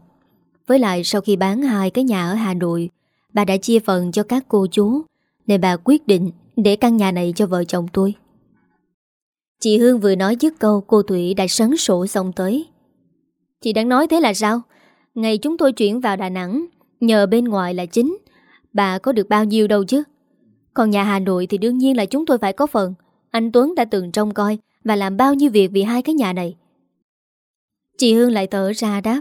Với lại sau khi bán hai cái nhà ở Hà Nội Bà đã chia phần cho các cô chú, Nên bà quyết định Để căn nhà này cho vợ chồng tôi. Chị Hương vừa nói dứt câu Cô Thủy đã sấn sổ xong tới. Chị đang nói thế là sao? Ngày chúng tôi chuyển vào Đà Nẵng Nhờ bên ngoài là chính. Bà có được bao nhiêu đâu chứ? Còn nhà Hà Nội thì đương nhiên là chúng tôi phải có phần. Anh Tuấn đã từng trông coi Và làm bao nhiêu việc vì hai cái nhà này. Chị Hương lại tở ra đáp.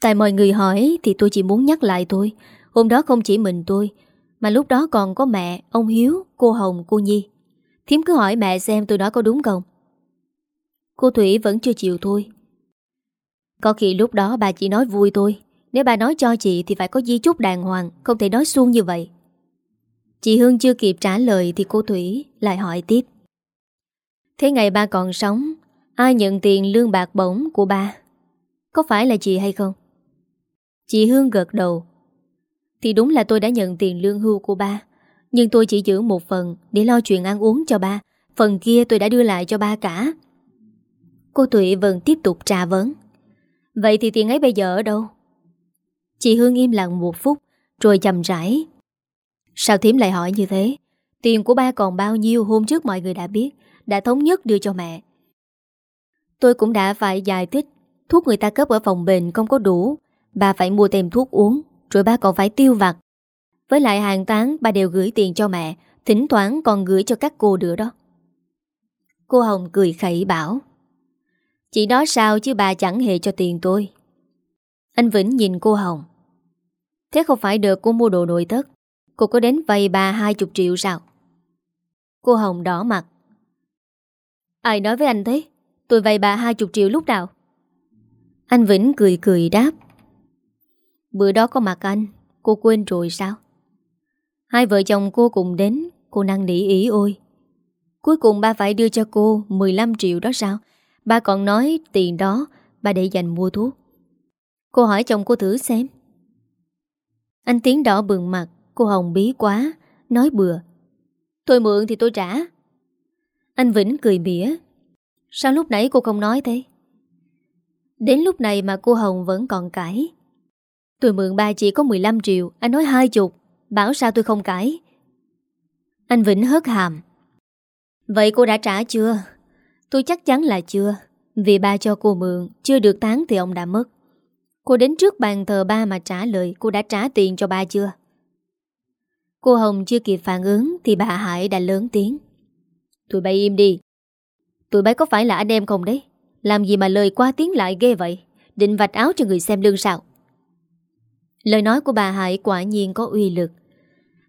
Tại mọi người hỏi thì tôi chỉ muốn nhắc lại tôi Hôm đó không chỉ mình tôi Mà lúc đó còn có mẹ, ông Hiếu, cô Hồng, cô Nhi. Thiếm cứ hỏi mẹ xem tôi nói có đúng không? Cô Thủy vẫn chưa chịu thôi. Có khi lúc đó bà chỉ nói vui tôi Nếu bà nói cho chị thì phải có di chúc đàng hoàng, Không thể nói suông như vậy. Chị Hương chưa kịp trả lời Thì cô Thủy lại hỏi tiếp. Thế ngày ba còn sống, Ai nhận tiền lương bạc bổng của ba? Có phải là chị hay không? Chị Hương gật đầu. Thì đúng là tôi đã nhận tiền lương hưu của ba. Nhưng tôi chỉ giữ một phần Để lo chuyện ăn uống cho ba. Phần kia tôi đã đưa lại cho ba cả. Cô Thụy vẫn tiếp tục trà vấn. Vậy thì tiền ấy bây giờ ở đâu? Chị Hương im lặng một phút, Rồi chầm rãi. Sao thím lại hỏi như thế? Tiền của ba còn bao nhiêu hôm trước mọi người đã biết, Đã thống nhất đưa cho mẹ. Tôi cũng đã phải giải thích, Thuốc người ta cấp ở phòng bệnh không có đủ. Bà phải mua thêm thuốc uống, Rồi ba còn phải tiêu vặt. Với lại hàng tháng bà đều gửi tiền cho mẹ, Thỉnh thoảng còn gửi cho các cô nữa đó. Cô Hồng cười khẩy bảo, Chị nói sao chứ bà chẳng hề cho tiền tôi. Anh Vĩnh nhìn cô Hồng, Thế không phải được cô mua đồ nội thất, Cô có đến vay bà 20 triệu sao? Cô Hồng đỏ mặt, Ai nói với anh thế? Tôi vay bà 20 triệu lúc nào? Anh Vĩnh cười cười đáp, Bữa đó có mặt anh, Cô quên rồi sao? Hai vợ chồng cô cùng đến, Cô năng nỉ ý ôi. Cuối cùng ba phải đưa cho cô 15 triệu đó sao? Ba còn nói tiền đó, Ba để dành mua thuốc. Cô hỏi chồng cô thử xem. Anh Tiến đỏ bừng mặt, Cô Hồng bí quá, Nói bừa. Tôi mượn thì tôi trả. Anh Vĩnh cười mỉa. Sao lúc nãy cô không nói thế? Đến lúc này mà cô Hồng vẫn còn cãi. Tôi mượn ba chỉ có 15 triệu, Anh nói hai chục. Bảo sao tôi không cãi? Anh Vĩnh hớt hàm. Vậy cô đã trả chưa? Tôi chắc chắn là chưa, Vì ba cho cô mượn, Chưa được tán thì ông đã mất. Cô đến trước bàn thờ ba mà trả lời, Cô đã trả tiền cho ba chưa? Cô Hồng chưa kịp phản ứng Thì bà Hải đã lớn tiếng. Tụi bay im đi. Tụi bay có phải là anh em không đấy? Làm gì mà lời qua tiếng lại ghê vậy? Định vạch áo cho người xem lương sao? Lời nói của bà Hải quả nhiên có uy lực.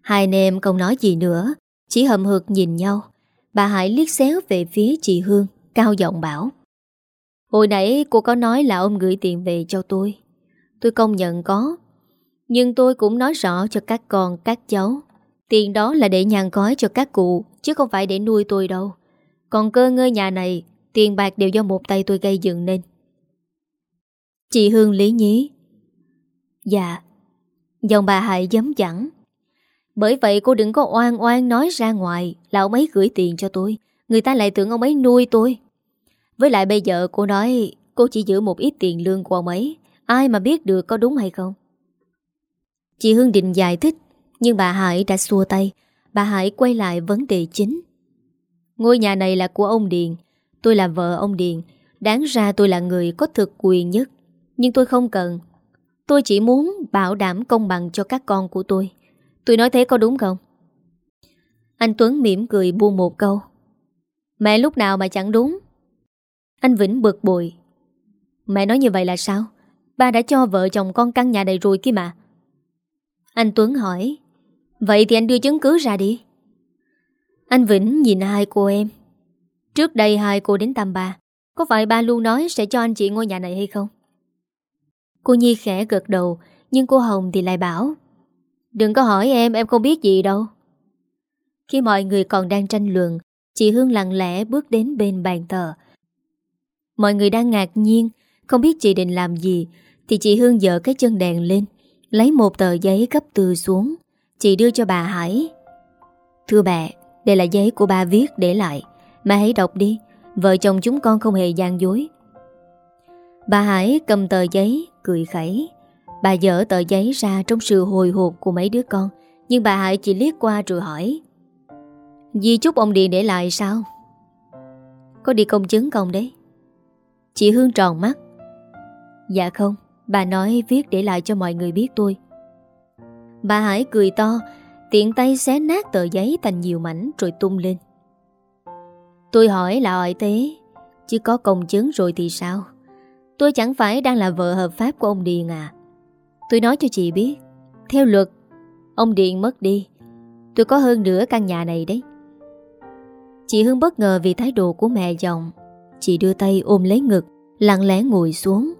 Hai anh em không nói gì nữa Chỉ hầm hực nhìn nhau. Bà Hải liếc xéo về phía chị Hương Cao giọng bảo Hồi nãy cô có nói là ông gửi tiền về cho tôi. Tôi công nhận có Nhưng tôi cũng nói rõ cho các con, các cháu. Tiền đó là để nhàn gói cho các cụ Chứ không phải để nuôi tôi đâu. Còn cơ ngơi nhà này Tiền bạc đều do một tay tôi gây dựng nên. Chị Hương lý nhí Dạ. Dòng bà Hải dám chẳng bởi vậy cô đừng có oan oan nói ra ngoài, Là ông ấy gửi tiền cho tôi, Người ta lại tưởng ông ấy nuôi tôi. Với lại bây giờ cô nói, Cô chỉ giữ một ít tiền lương của ông ấy, Ai mà biết được có đúng hay không? Chị Hương định giải thích, Nhưng bà Hải đã xua tay, Bà Hải quay lại vấn đề chính. Ngôi nhà này là của ông Điền, Tôi là vợ ông Điền, Đáng ra tôi là người có thực quyền nhất, Nhưng tôi không cần. Tôi chỉ muốn bảo đảm công bằng cho các con của tôi. Tôi nói thế có đúng không? Anh Tuấn mỉm cười buông một câu. Mẹ lúc nào mà chẳng đúng? Anh Vĩnh bực bội. Mẹ nói như vậy là sao? Ba đã cho vợ chồng con căn nhà này rồi kia mà. Anh Tuấn hỏi. Vậy thì anh đưa chứng cứ ra đi. Anh Vĩnh nhìn hai cô em. Trước đây hai cô đến thăm ba. Có phải ba luôn nói sẽ cho anh chị ngôi nhà này hay không? Cô Nhi khẽ gật đầu, Nhưng cô Hồng thì lại bảo. Đừng có hỏi em, em không biết gì đâu. Khi mọi người còn đang tranh luận Chị Hương lặng lẽ bước đến bên bàn thờ. Mọi người đang ngạc nhiên Không biết chị định làm gì Thì chị Hương dở cái chân đèn lên Lấy một tờ giấy gấp từ xuống. Chị đưa cho bà Hải. Thưa bà Đây là giấy của bà viết để lại. Bà hãy đọc đi Vợ chồng chúng con không hề gian dối. Bà Hải cầm tờ giấy Cười khẩy. Bà dở tờ giấy ra trong sự hồi hộp của mấy đứa con, Nhưng bà Hải chỉ liếc qua rồi hỏi. Di chúc ông Điền để lại sao? Có đi công chứng không đấy? Chị Hương tròn mắt. Dạ không, Bà nói viết để lại cho mọi người biết tôi. Bà Hải cười to, Tiện tay xé nát tờ giấy thành nhiều mảnh rồi tung lên. Tôi hỏi là hỏi thế? Chứ có công chứng rồi thì sao? Tôi chẳng phải đang là vợ hợp pháp của ông Điền à? Tôi nói cho chị biết. Theo luật, Ông điện mất đi. Tôi có hơn nửa căn nhà này đấy. Chị Hương bất ngờ vì thái độ của mẹ chồng Chị đưa tay ôm lấy ngực, Lặng lẽ ngồi xuống.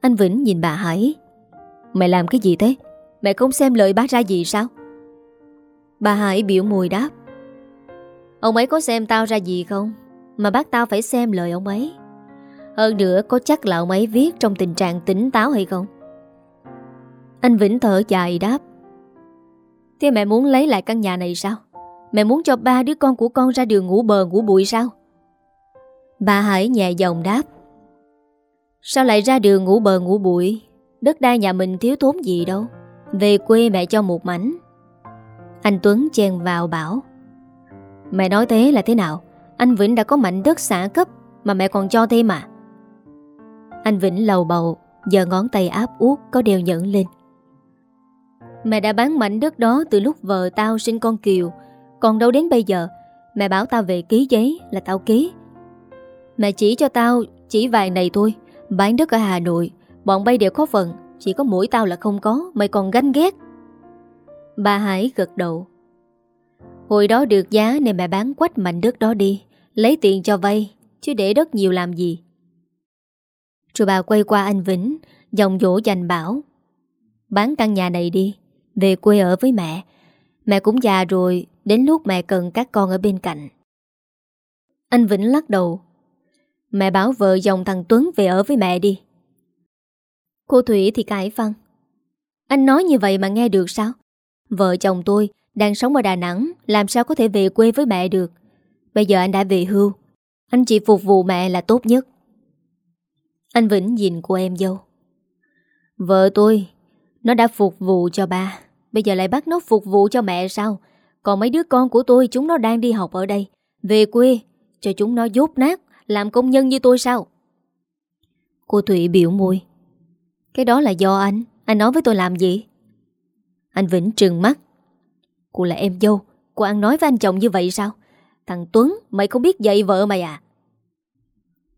Anh Vĩnh nhìn bà Hải. Mẹ làm cái gì thế? Mẹ không xem lời bác ra gì sao? Bà Hải biểu mùi đáp. Ông ấy có xem tao ra gì không? Mà bác tao phải xem lời ông ấy. Hơn nữa có chắc là ông ấy viết Trong tình trạng tỉnh táo hay không? Anh Vĩnh thở dài đáp. Thế mẹ muốn lấy lại căn nhà này sao? Mẹ muốn cho ba đứa con của con ra đường ngủ bờ ngủ bụi sao? Bà Hải nhẹ giọng đáp. Sao lại ra đường ngủ bờ ngủ bụi? Đất đai nhà mình thiếu thốn gì đâu. Về quê mẹ cho một mảnh. Anh Tuấn chen vào bảo. Mẹ nói thế là thế nào? Anh Vĩnh đã có mảnh đất xã cấp Mà mẹ còn cho thêm mà Anh Vĩnh lầu bầu Giờ ngón tay áp út có đeo nhẫn lên. Mẹ đã bán mảnh đất đó từ lúc vợ tao sinh con Kiều. Còn đâu đến bây giờ, Mẹ bảo tao về ký giấy là tao ký. Mẹ chỉ cho tao chỉ vàng này thôi, Bán đất ở Hà Nội. Bọn bay đều có phần, Chỉ có mỗi tao là không có, Mày còn ganh ghét. Bà Hải gật đầu. Hồi đó được giá nên mẹ bán quách mảnh đất đó đi, Lấy tiền cho vay, Chứ để đất nhiều làm gì. Rồi bà quay qua anh Vĩnh Dòng dỗ dành bảo, Bán căn nhà này đi về quê ở với mẹ. Mẹ cũng già rồi, Đến lúc mẹ cần các con ở bên cạnh. Anh Vĩnh lắc đầu. Mẹ bảo vợ dòng thằng Tuấn về ở với mẹ đi. Cô Thủy thì cãi phân Anh nói như vậy mà nghe được sao? Vợ chồng tôi đang sống ở Đà Nẵng, Làm sao có thể về quê với mẹ được? Bây giờ anh đã về hưu. Anh chỉ phục vụ mẹ là tốt nhất. Anh Vĩnh nhìn cô em dâu. Vợ tôi, Nó đã phục vụ cho ba. Bây giờ lại bắt nó phục vụ cho mẹ sao? Còn mấy đứa con của tôi, Chúng nó đang đi học ở đây. Về quê, Cho chúng nó dốt nát, Làm công nhân như tôi sao? Cô Thụy biểu môi. Cái đó là do anh. Anh nói với tôi làm gì? Anh Vĩnh trừng mắt. Cô là em dâu. Cô ăn nói với anh chồng như vậy sao? Thằng Tuấn, mày không biết dạy vợ mày à?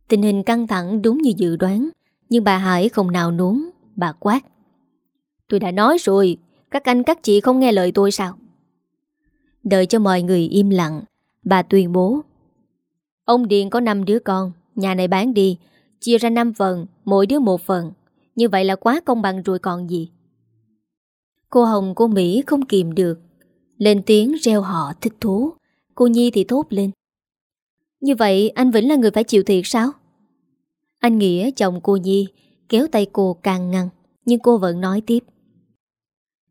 Tình hình căng thẳng đúng như dự đoán, Nhưng bà Hải không nào nuống Bà quát. Tôi đã nói rồi các anh các chị không nghe lời tôi sao? Đợi cho mọi người im lặng, Bà tuyên bố. Ông Điền có 5 đứa con, Nhà này bán đi, Chia ra 5 phần, Mỗi đứa một phần. Như vậy là quá công bằng rồi còn gì? Cô Hồng cô Mỹ không kìm được. Lên tiếng reo họ thích thú. Cô Nhi thì thốt lên. Như vậy anh Vĩnh là người phải chịu thiệt sao? Anh Nghĩa chồng cô Nhi, Kéo tay cô càng ngăn, Nhưng cô vẫn nói tiếp.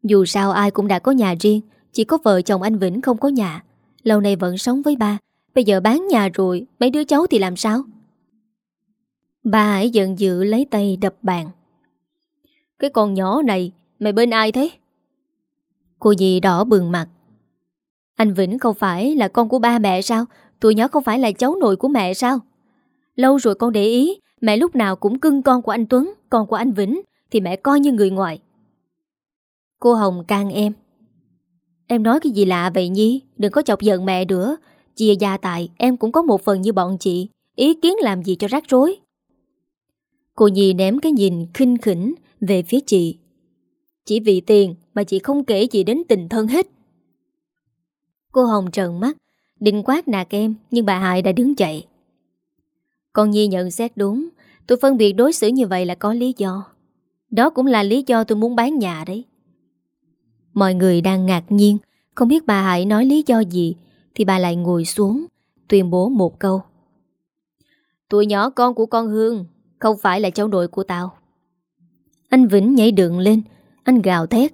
Dù sao ai cũng đã có nhà riêng Chỉ có vợ chồng anh Vĩnh không có nhà Lâu nay vẫn sống với ba Bây giờ bán nhà rồi Mấy đứa cháu thì làm sao Bà ấy giận dữ lấy tay đập bàn Cái con nhỏ này Mày bên ai thế Cô dì đỏ bừng mặt anh Vĩnh không phải là con của ba mẹ sao? Tụi nhỏ không phải là cháu nội của mẹ sao? Lâu rồi con để ý, mẹ lúc nào cũng cưng con của anh Tuấn, con của anh Vĩnh, thì mẹ coi như người ngoài. Cô Hồng can em. Em nói cái gì lạ vậy Nhi, đừng có chọc giận mẹ nữa. Chia gia tài, em cũng có một phần như bọn chị, ý kiến làm gì cho rắc rối. Cô Nhi ném cái nhìn khinh khỉnh về phía chị. Chỉ vì tiền mà chị không kể gì đến tình thân hết. Cô Hồng trợn mắt Định quát nạt em Nhưng bà Hải đã đứng dậy Con Nhi nhận xét đúng Tôi phân biệt đối xử như vậy là có lý do Đó cũng là lý do tôi muốn bán nhà đấy Mọi người đang ngạc nhiên. Không biết bà Hải nói lý do gì, Thì bà lại ngồi xuống, Tuyên bố một câu. Tụi nhỏ con của con Hương, Không phải là cháu nội của tao. Anh Vĩnh nhảy đường lên, Anh gào thét.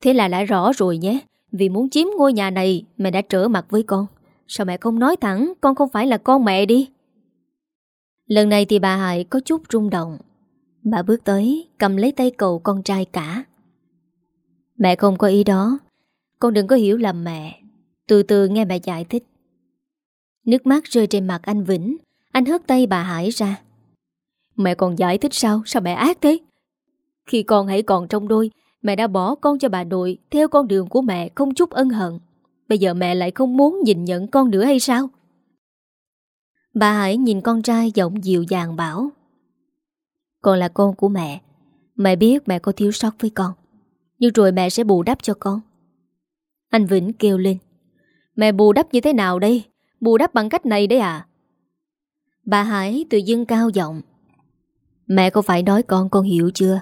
Thế là đã rõ rồi nhé, vì muốn chiếm ngôi nhà này Mẹ đã trở mặt với con. Sao mẹ không nói thẳng, Con không phải là con mẹ đi? Lần này thì bà Hải có chút rung động. Bà bước tới, Cầm lấy tay cầu con trai cả. Mẹ không có ý đó. Con đừng có hiểu lầm mẹ. Từ từ nghe mẹ giải thích. Nước mắt rơi trên mặt anh Vĩnh. Anh hớt tay bà Hải ra. Mẹ còn giải thích sao? Sao mẹ ác thế? Khi con hãy còn trong đôi, Mẹ đã bỏ con cho bà nội Theo con đường của mẹ không chút ân hận. Bây giờ mẹ lại không muốn nhìn nhận con nữa hay sao? Bà Hải nhìn con trai giọng dịu dàng bảo, Con là con của mẹ. Mẹ biết mẹ có thiếu sót với con. Nhưng rồi mẹ sẽ bù đắp cho con. Anh Vĩnh kêu lên. Mẹ bù đắp như thế nào đây? Bù đắp bằng cách này đấy à? Bà Hải tự dưng cao giọng. Mẹ có phải nói con con hiểu chưa?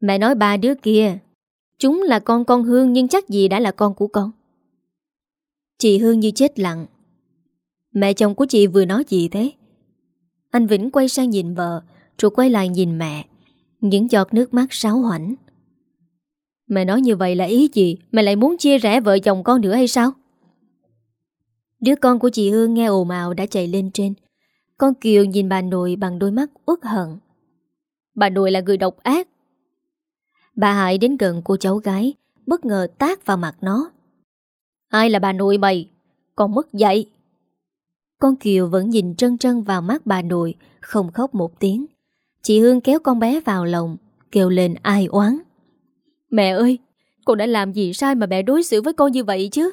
Mẹ nói ba đứa kia, Chúng là con con Hương Nhưng chắc gì đã là con của con. Chị Hương như chết lặng. Mẹ chồng của chị vừa nói gì thế? Anh Vĩnh quay sang nhìn vợ, Rồi quay lại nhìn mẹ. Những giọt nước mắt sáo hoảnh. Mẹ nói như vậy là ý gì? Mẹ lại muốn chia rẽ vợ chồng con nữa hay sao? Đứa con của chị Hương nghe ồn ào đã chạy lên trên. Con Kiều nhìn bà nội bằng đôi mắt uất hận. Bà nội là người độc ác. Bà Hải đến gần cô cháu gái, Bất ngờ tác vào mặt nó. Ai là bà nội mày? Con mất dạy. Con Kiều vẫn nhìn trân trân vào mắt bà nội, Không khóc một tiếng. Chị Hương kéo con bé vào lòng, Kêu lên ai oán. Mẹ ơi Con đã làm gì sai mà mẹ đối xử với con như vậy chứ?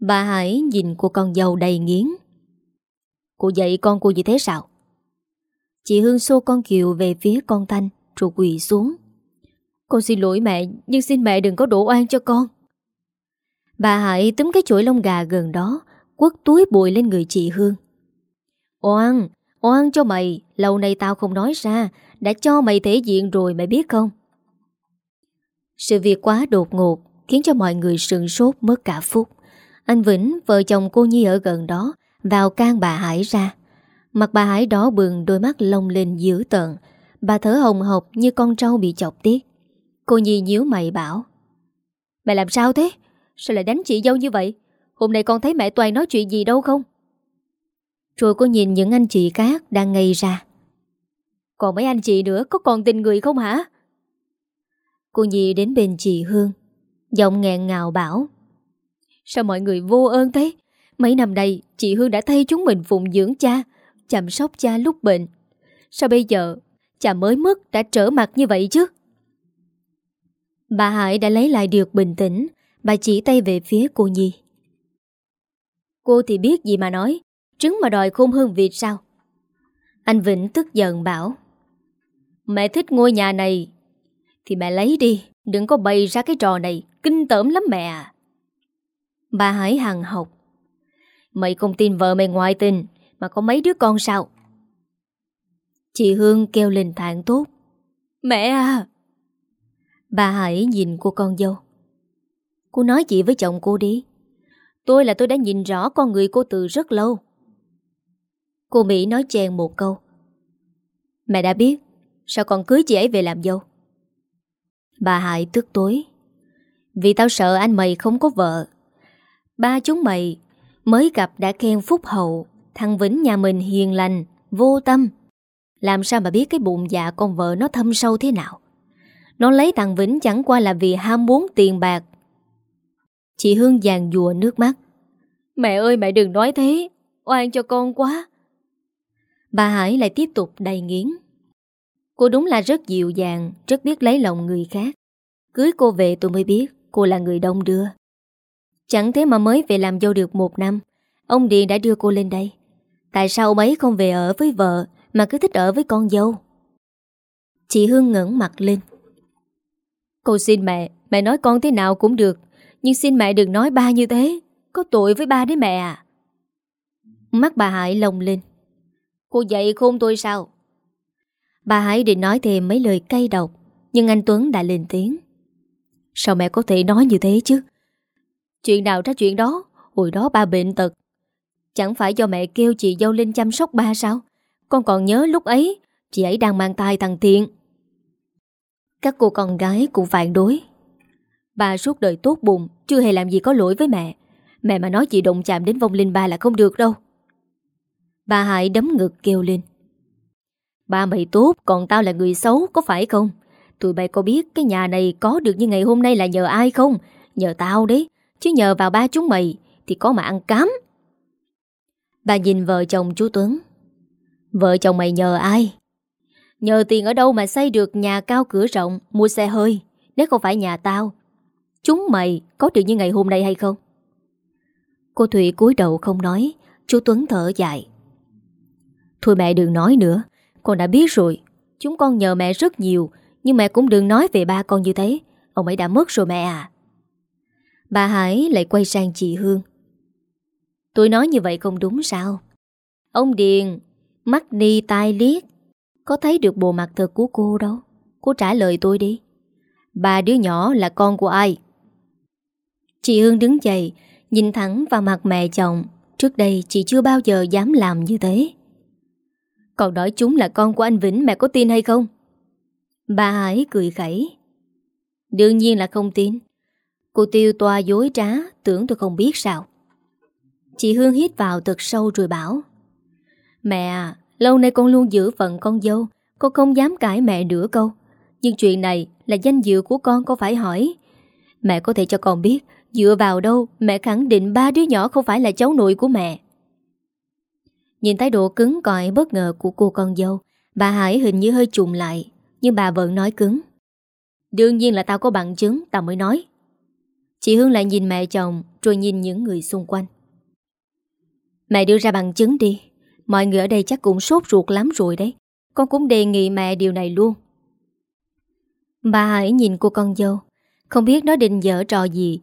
Bà Hải nhìn cô con dâu đầy nghiến. Cô dạy con cô gì thế sao? Chị Hương xô con Kiều về phía con Thanh, Rồi quỳ xuống. Con xin lỗi mẹ, Nhưng xin mẹ đừng có đổ oan cho con. Bà Hải túm cái chuỗi lông gà gần đó, Quất túi bụi lên người chị Hương. Oan Oan cho mày, Lâu nay tao không nói ra, Đã cho mày thể diện rồi mày biết không? Sự việc quá đột ngột Khiến cho mọi người sừng sốt mất cả phút Anh Vĩnh, vợ chồng cô Nhi ở gần đó Vào can bà Hải ra Mặt bà Hải đỏ bừng đôi mắt lông lên dữ tợn Bà thở hồng hộc như con trâu bị chọc tiết Cô Nhi nhíu mày bảo Mẹ làm sao thế? Sao lại đánh chị dâu như vậy? Hôm nay con thấy mẹ Toàn nói chuyện gì đâu không? Rồi cô nhìn những anh chị khác đang ngây ra Còn mấy anh chị nữa có còn tình người không hả? Cô Nhi đến bên chị Hương. Giọng nghẹn ngào bảo, Sao mọi người vô ơn thế? Mấy năm nay, chị Hương đã thay chúng mình phụng dưỡng cha, Chăm sóc cha lúc bệnh. Sao bây giờ Cha mới mất đã trở mặt như vậy chứ? Bà Hải đã lấy lại được bình tĩnh. Bà chỉ tay về phía cô Nhi. Cô thì biết gì mà nói, Trứng mà đòi khôn hơn vịt sao? Anh Vĩnh tức giận bảo, Mẹ thích ngôi nhà này thì mẹ lấy đi, Đừng có bày ra cái trò này, Kinh tởm lắm mẹ à. Bà Hải hằng học. Mày không tin vợ mày ngoại tình, Mà có mấy đứa con sao? Chị Hương kêu lên thạng tốt Mẹ à. Bà Hải nhìn cô con dâu. Cô nói chị với chồng cô đi. Tôi là tôi đã nhìn rõ con người cô từ rất lâu. Cô Mỹ nói chèn một câu. Mẹ đã biết, Sao còn cưới chị ấy về làm dâu? Bà Hải tức tối. Vì tao sợ anh mày không có vợ. Ba chúng mày Mới gặp đã khen phúc hậu Thằng Vĩnh nhà mình hiền lành Vô tâm. Làm sao mà biết cái bụng dạ con vợ nó thâm sâu thế nào? Nó lấy thằng Vĩnh chẳng qua là vì ham muốn tiền bạc. Chị Hương giàn dùa nước mắt. Mẹ ơi mẹ đừng nói thế. Oan cho con quá. Bà Hải lại tiếp tục đầy nghiến Cô đúng là rất dịu dàng, Rất biết lấy lòng người khác. Cưới cô về tôi mới biết Cô là người đông đưa. Chẳng thế mà mới về làm dâu được một năm, Ông Điền đã đưa cô lên đây. Tại sao ông ấy không về ở với vợ Mà cứ thích ở với con dâu? Chị Hương ngẩn mặt lên. Cô xin mẹ Mẹ nói con thế nào cũng được, Nhưng xin mẹ đừng nói ba như thế, Có tội với ba đấy mẹ à. Mắt bà Hải lồng lên. Cô dạy khôn tôi sao? Bà Hải định nói thêm mấy lời cay độc, Nhưng anh Tuấn đã lên tiếng. Sao mẹ có thể nói như thế chứ? Chuyện nào ra chuyện đó? Hồi đó ba bệnh tật. Chẳng phải do mẹ kêu chị dâu lên chăm sóc ba sao? Con còn nhớ lúc ấy, Chị ấy đang mang tay thằng Thiện. Các cô con gái cũng phản đối. Ba suốt đời tốt bụng, Chưa hề làm gì có lỗi với mẹ. Mẹ mà nói chị đụng chạm đến vong linh ba là không được đâu. Bà Hải đấm ngực kêu lên. Ba mày tốt, Còn tao là người xấu, có phải không? Tụi bay có biết cái nhà này có được như ngày hôm nay là nhờ ai không? Nhờ tao đấy, Chứ nhờ vào ba chúng mày Thì có mà ăn cám. Bà nhìn vợ chồng chú Tuấn. Vợ chồng mày nhờ ai? Nhờ tiền ở đâu mà xây được nhà cao cửa rộng, Mua xe hơi, Nếu không phải nhà tao. Chúng mày có được như ngày hôm nay hay không? Cô Thủy cúi đầu không nói, Chú Tuấn thở dài. Thôi mẹ đừng nói nữa con đã biết rồi. Chúng con nhờ mẹ rất nhiều, Nhưng mẹ cũng đừng nói về ba con như thế. Ông ấy đã mất rồi mẹ à. Bà Hải lại quay sang chị Hương. Tôi nói như vậy không đúng sao? Ông Điền, Mắt ni tai liếc. Có thấy được bộ mặt thật của cô đâu? Cô trả lời tôi đi. Ba đứa nhỏ là con của ai? Chị Hương đứng dậy, Nhìn thẳng vào mặt mẹ chồng. Trước đây chị chưa bao giờ dám làm như thế. Còn nói chúng là con của anh Vĩnh, Mẹ có tin hay không? Bà Hải cười khẩy. Đương nhiên là không tin. Cô Tiêu toa dối trá, Tưởng tôi không biết sao. Chị Hương hít vào thật sâu rồi bảo. Mẹ à Lâu nay con luôn giữ phận con dâu, Con không dám cãi mẹ nửa câu. Nhưng chuyện này là danh dự của con có phải hỏi. Mẹ có thể cho con biết, Dựa vào đâu mẹ khẳng định ba đứa nhỏ không phải là cháu nội của mẹ. Nhìn thái độ cứng cỏi bất ngờ của cô con dâu, Bà Hải hình như hơi trùng lại, Nhưng bà vẫn nói cứng. Đương nhiên là tao có bằng chứng, Tao mới nói. Chị Hương lại nhìn mẹ chồng, Rồi nhìn những người xung quanh. Mẹ đưa ra bằng chứng đi, Mọi người ở đây chắc cũng sốt ruột lắm rồi đấy, Con cũng đề nghị mẹ điều này luôn. Bà Hải nhìn cô con dâu, Không biết nó định dở trò gì.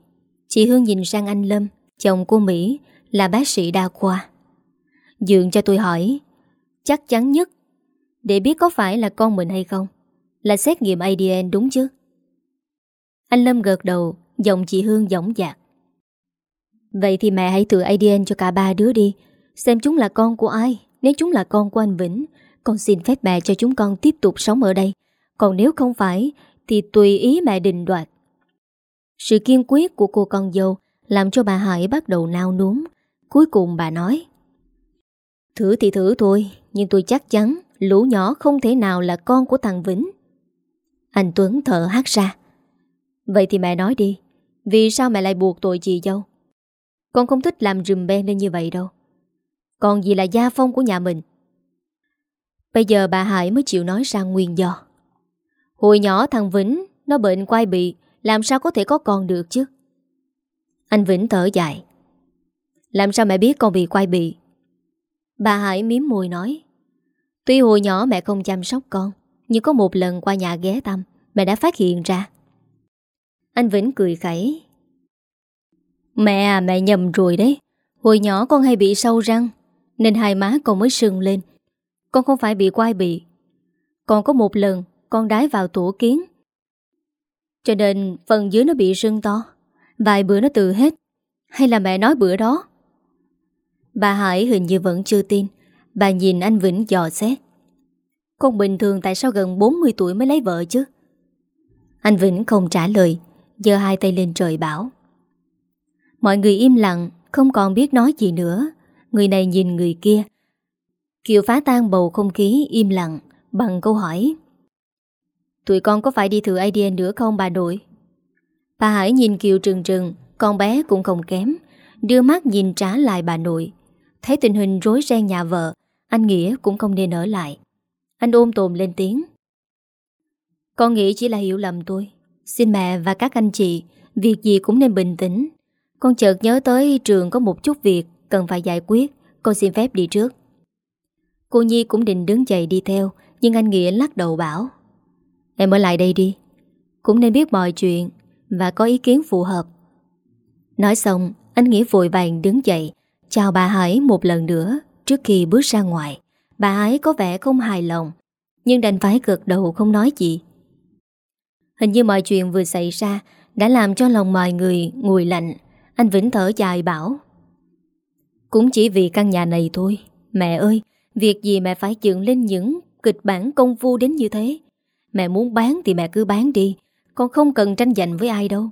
Chị Hương nhìn sang anh Lâm, Chồng cô Mỹ, là bác sĩ đa khoa. Dường cho tôi hỏi. Chắc chắn nhất. Để biết có phải là con mình hay không, Là xét nghiệm ADN đúng chứ? Anh Lâm gợt đầu, Giọng chị Hương giỏng dạc. Vậy thì mẹ hãy thử ADN cho cả ba đứa đi, Xem chúng là con của ai. Nếu chúng là con của anh Vĩnh, Con xin phép mẹ cho chúng con tiếp tục sống ở đây. Còn nếu không phải, Thì tùy ý mẹ định đoạt. Sự kiên quyết của cô con dâu Làm cho bà Hải bắt đầu nao núm Cuối cùng bà nói Thử thì thử thôi, Nhưng tôi chắc chắn Lũ nhỏ không thể nào là con của thằng Vĩnh. Anh Tuấn thở hát ra. Vậy thì mẹ nói đi, Vì sao mẹ lại buộc tội chị dâu? Con không thích làm rùm ben lên như vậy đâu. Còn gì là gia phong của nhà mình? Bây giờ bà Hải mới chịu nói ra nguyên do. Hồi nhỏ thằng Vĩnh, Nó bệnh quay bị, Làm sao có thể có con được chứ? Anh Vĩnh thở dài. Làm sao mẹ biết con bị quay bị? Bà Hải miếm môi nói, Tuy hồi nhỏ mẹ không chăm sóc con, Nhưng có một lần qua nhà ghé thăm, Mẹ đã phát hiện ra. Anh Vĩnh cười khẩy, Mẹ à mẹ nhầm rồi đấy. Hồi nhỏ con hay bị sâu răng, Nên hai má con mới sưng lên. Con không phải bị quai bị. Còn có một lần, con đái vào tủ kiến. Cho nên phần dưới nó bị sưng to, Vài bữa nó từ hết. Hay là mẹ nói bữa đó Bà Hải hình như vẫn chưa tin. Bà nhìn anh Vĩnh dò xét. Con bình thường tại sao gần 40 tuổi mới lấy vợ chứ? Anh Vĩnh không trả lời, giơ hai tay lên trời bảo. Mọi người im lặng, Không còn biết nói gì nữa. Người này nhìn người kia. Kiều phá tan bầu không khí, im lặng, Bằng câu hỏi. Tụi con có phải đi thử ADN nữa không, bà nội? Bà Hải nhìn Kiều trừng trừng, Con bé cũng không kém. Đưa mắt nhìn trả lại bà nội. Thấy tình hình rối ren nhà vợ, Anh Nghĩa cũng không nên ở lại. Anh ôm tồn lên tiếng. Con nghĩ chỉ là hiểu lầm tôi. Xin mẹ và các anh chị, Việc gì cũng nên bình tĩnh. Con chợt nhớ tới trường có một chút việc Cần phải giải quyết, Con xin phép đi trước. Cô Nhi cũng định đứng dậy đi theo, Nhưng anh Nghĩa lắc đầu bảo, Em ở lại đây đi. Cũng nên biết mọi chuyện Và có ý kiến phù hợp. Nói xong, Anh Nghĩa vội vàng đứng dậy Chào bà Hải một lần nữa. Trước khi bước ra ngoài, Bà Hải có vẻ không hài lòng, Nhưng đành phải gật đầu không nói gì. Hình như mọi chuyện vừa xảy ra Đã làm cho lòng mọi người nguội lạnh. Anh Vĩnh thở dài bảo, Cũng chỉ vì căn nhà này thôi. Mẹ ơi, Việc gì mẹ phải dựng lên những kịch bản công phu đến như thế? Mẹ muốn bán thì mẹ cứ bán đi Con không cần tranh giành với ai đâu.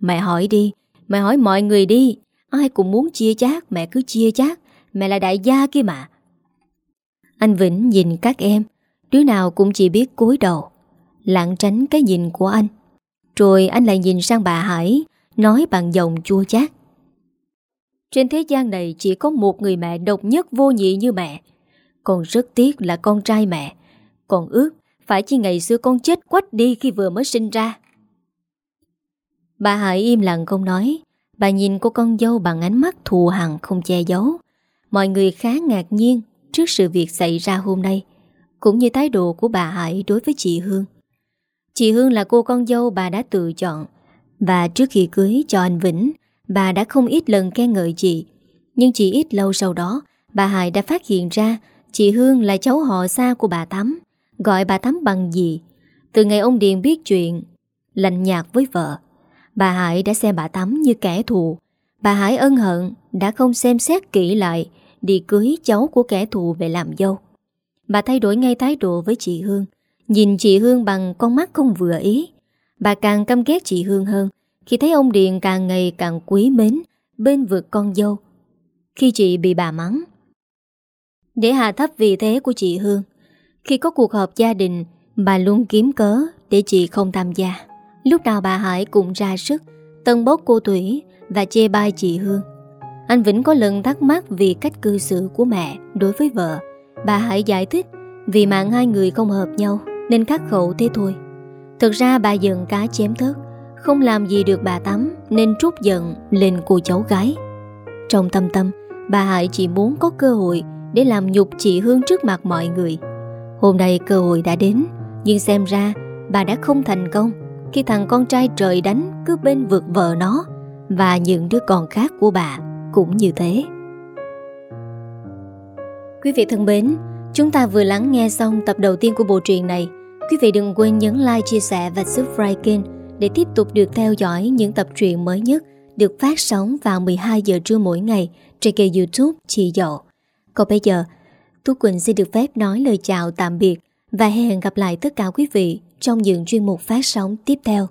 Mẹ hỏi đi, Mẹ hỏi mọi người đi. Ai cũng muốn chia chác, Mẹ cứ chia chác, Mẹ là đại gia kia mà. Anh Vĩnh nhìn các em, Đứa nào cũng chỉ biết cúi đầu lạng tránh cái nhìn của anh. Rồi anh lại nhìn sang bà Hải, Nói bằng giọng chua chát. Trên thế gian này chỉ có một người mẹ độc nhất vô nhị như mẹ. Còn rất tiếc là con trai mẹ. Còn ước phải chi ngày xưa con chết quách đi khi vừa mới sinh ra. Bà Hải im lặng không nói. Bà nhìn cô con dâu bằng ánh mắt thù hằn không che giấu Mọi người khá ngạc nhiên trước sự việc xảy ra hôm nay, cũng như thái độ của bà Hải đối với chị Hương. Chị Hương là cô con dâu bà đã tự chọn, và trước khi cưới cho anh Vĩnh, bà đã không ít lần khen ngợi chị. Nhưng chỉ ít lâu sau đó, bà Hải đã phát hiện ra chị Hương là cháu họ xa của bà Tắm, gọi bà Tắm bằng gì. Từ ngày ông Điền biết chuyện, lạnh nhạt với vợ, bà Hải đã xem bà tắm như kẻ thù. Bà Hải ân hận đã không xem xét kỹ lại đi cưới cháu của kẻ thù về làm dâu. Bà thay đổi ngay thái độ với chị Hương, nhìn chị Hương bằng con mắt không vừa ý. Bà càng căm ghét chị Hương hơn khi thấy ông Điền càng ngày càng quý mến bên vực con dâu. Khi chị bị bà mắng. Để hạ thấp vị thế của chị Hương, khi có cuộc họp gia đình, bà luôn kiếm cớ để chị không tham gia. Lúc nào bà Hải cũng ra sức, tân bốc cô Thủy và chê bai chị Hương. Anh Vĩnh có lần thắc mắc vì cách cư xử của mẹ đối với vợ. Bà Hải giải thích vì mạng hai người không hợp nhau nên khắc khẩu thế thôi. Thực ra bà giận cá chém thớt, không làm gì được bà Tắm nên trút giận lên cô cháu gái. Trong tâm tâm, bà Hải chỉ muốn có cơ hội để làm nhục chị Hương trước mặt mọi người. Hôm nay cơ hội đã đến, nhưng xem ra bà đã không thành công khi thằng con trai trời đánh cứ bên vực vợ nó và những đứa con khác của bà cũng như thế. Quý vị thân mến, chúng ta vừa lắng nghe xong tập đầu tiên của bộ truyện này. Quý vị đừng quên nhấn like, chia sẻ và subscribe kênh để tiếp tục được theo dõi những tập truyện mới nhất được phát sóng vào 12 giờ trưa mỗi ngày trên kênh youtube Chị Dậu. Còn bây giờ, Tú Quỳnh xin được phép nói lời chào tạm biệt và hẹn gặp lại tất cả quý vị trong những chuyên mục phát sóng tiếp theo.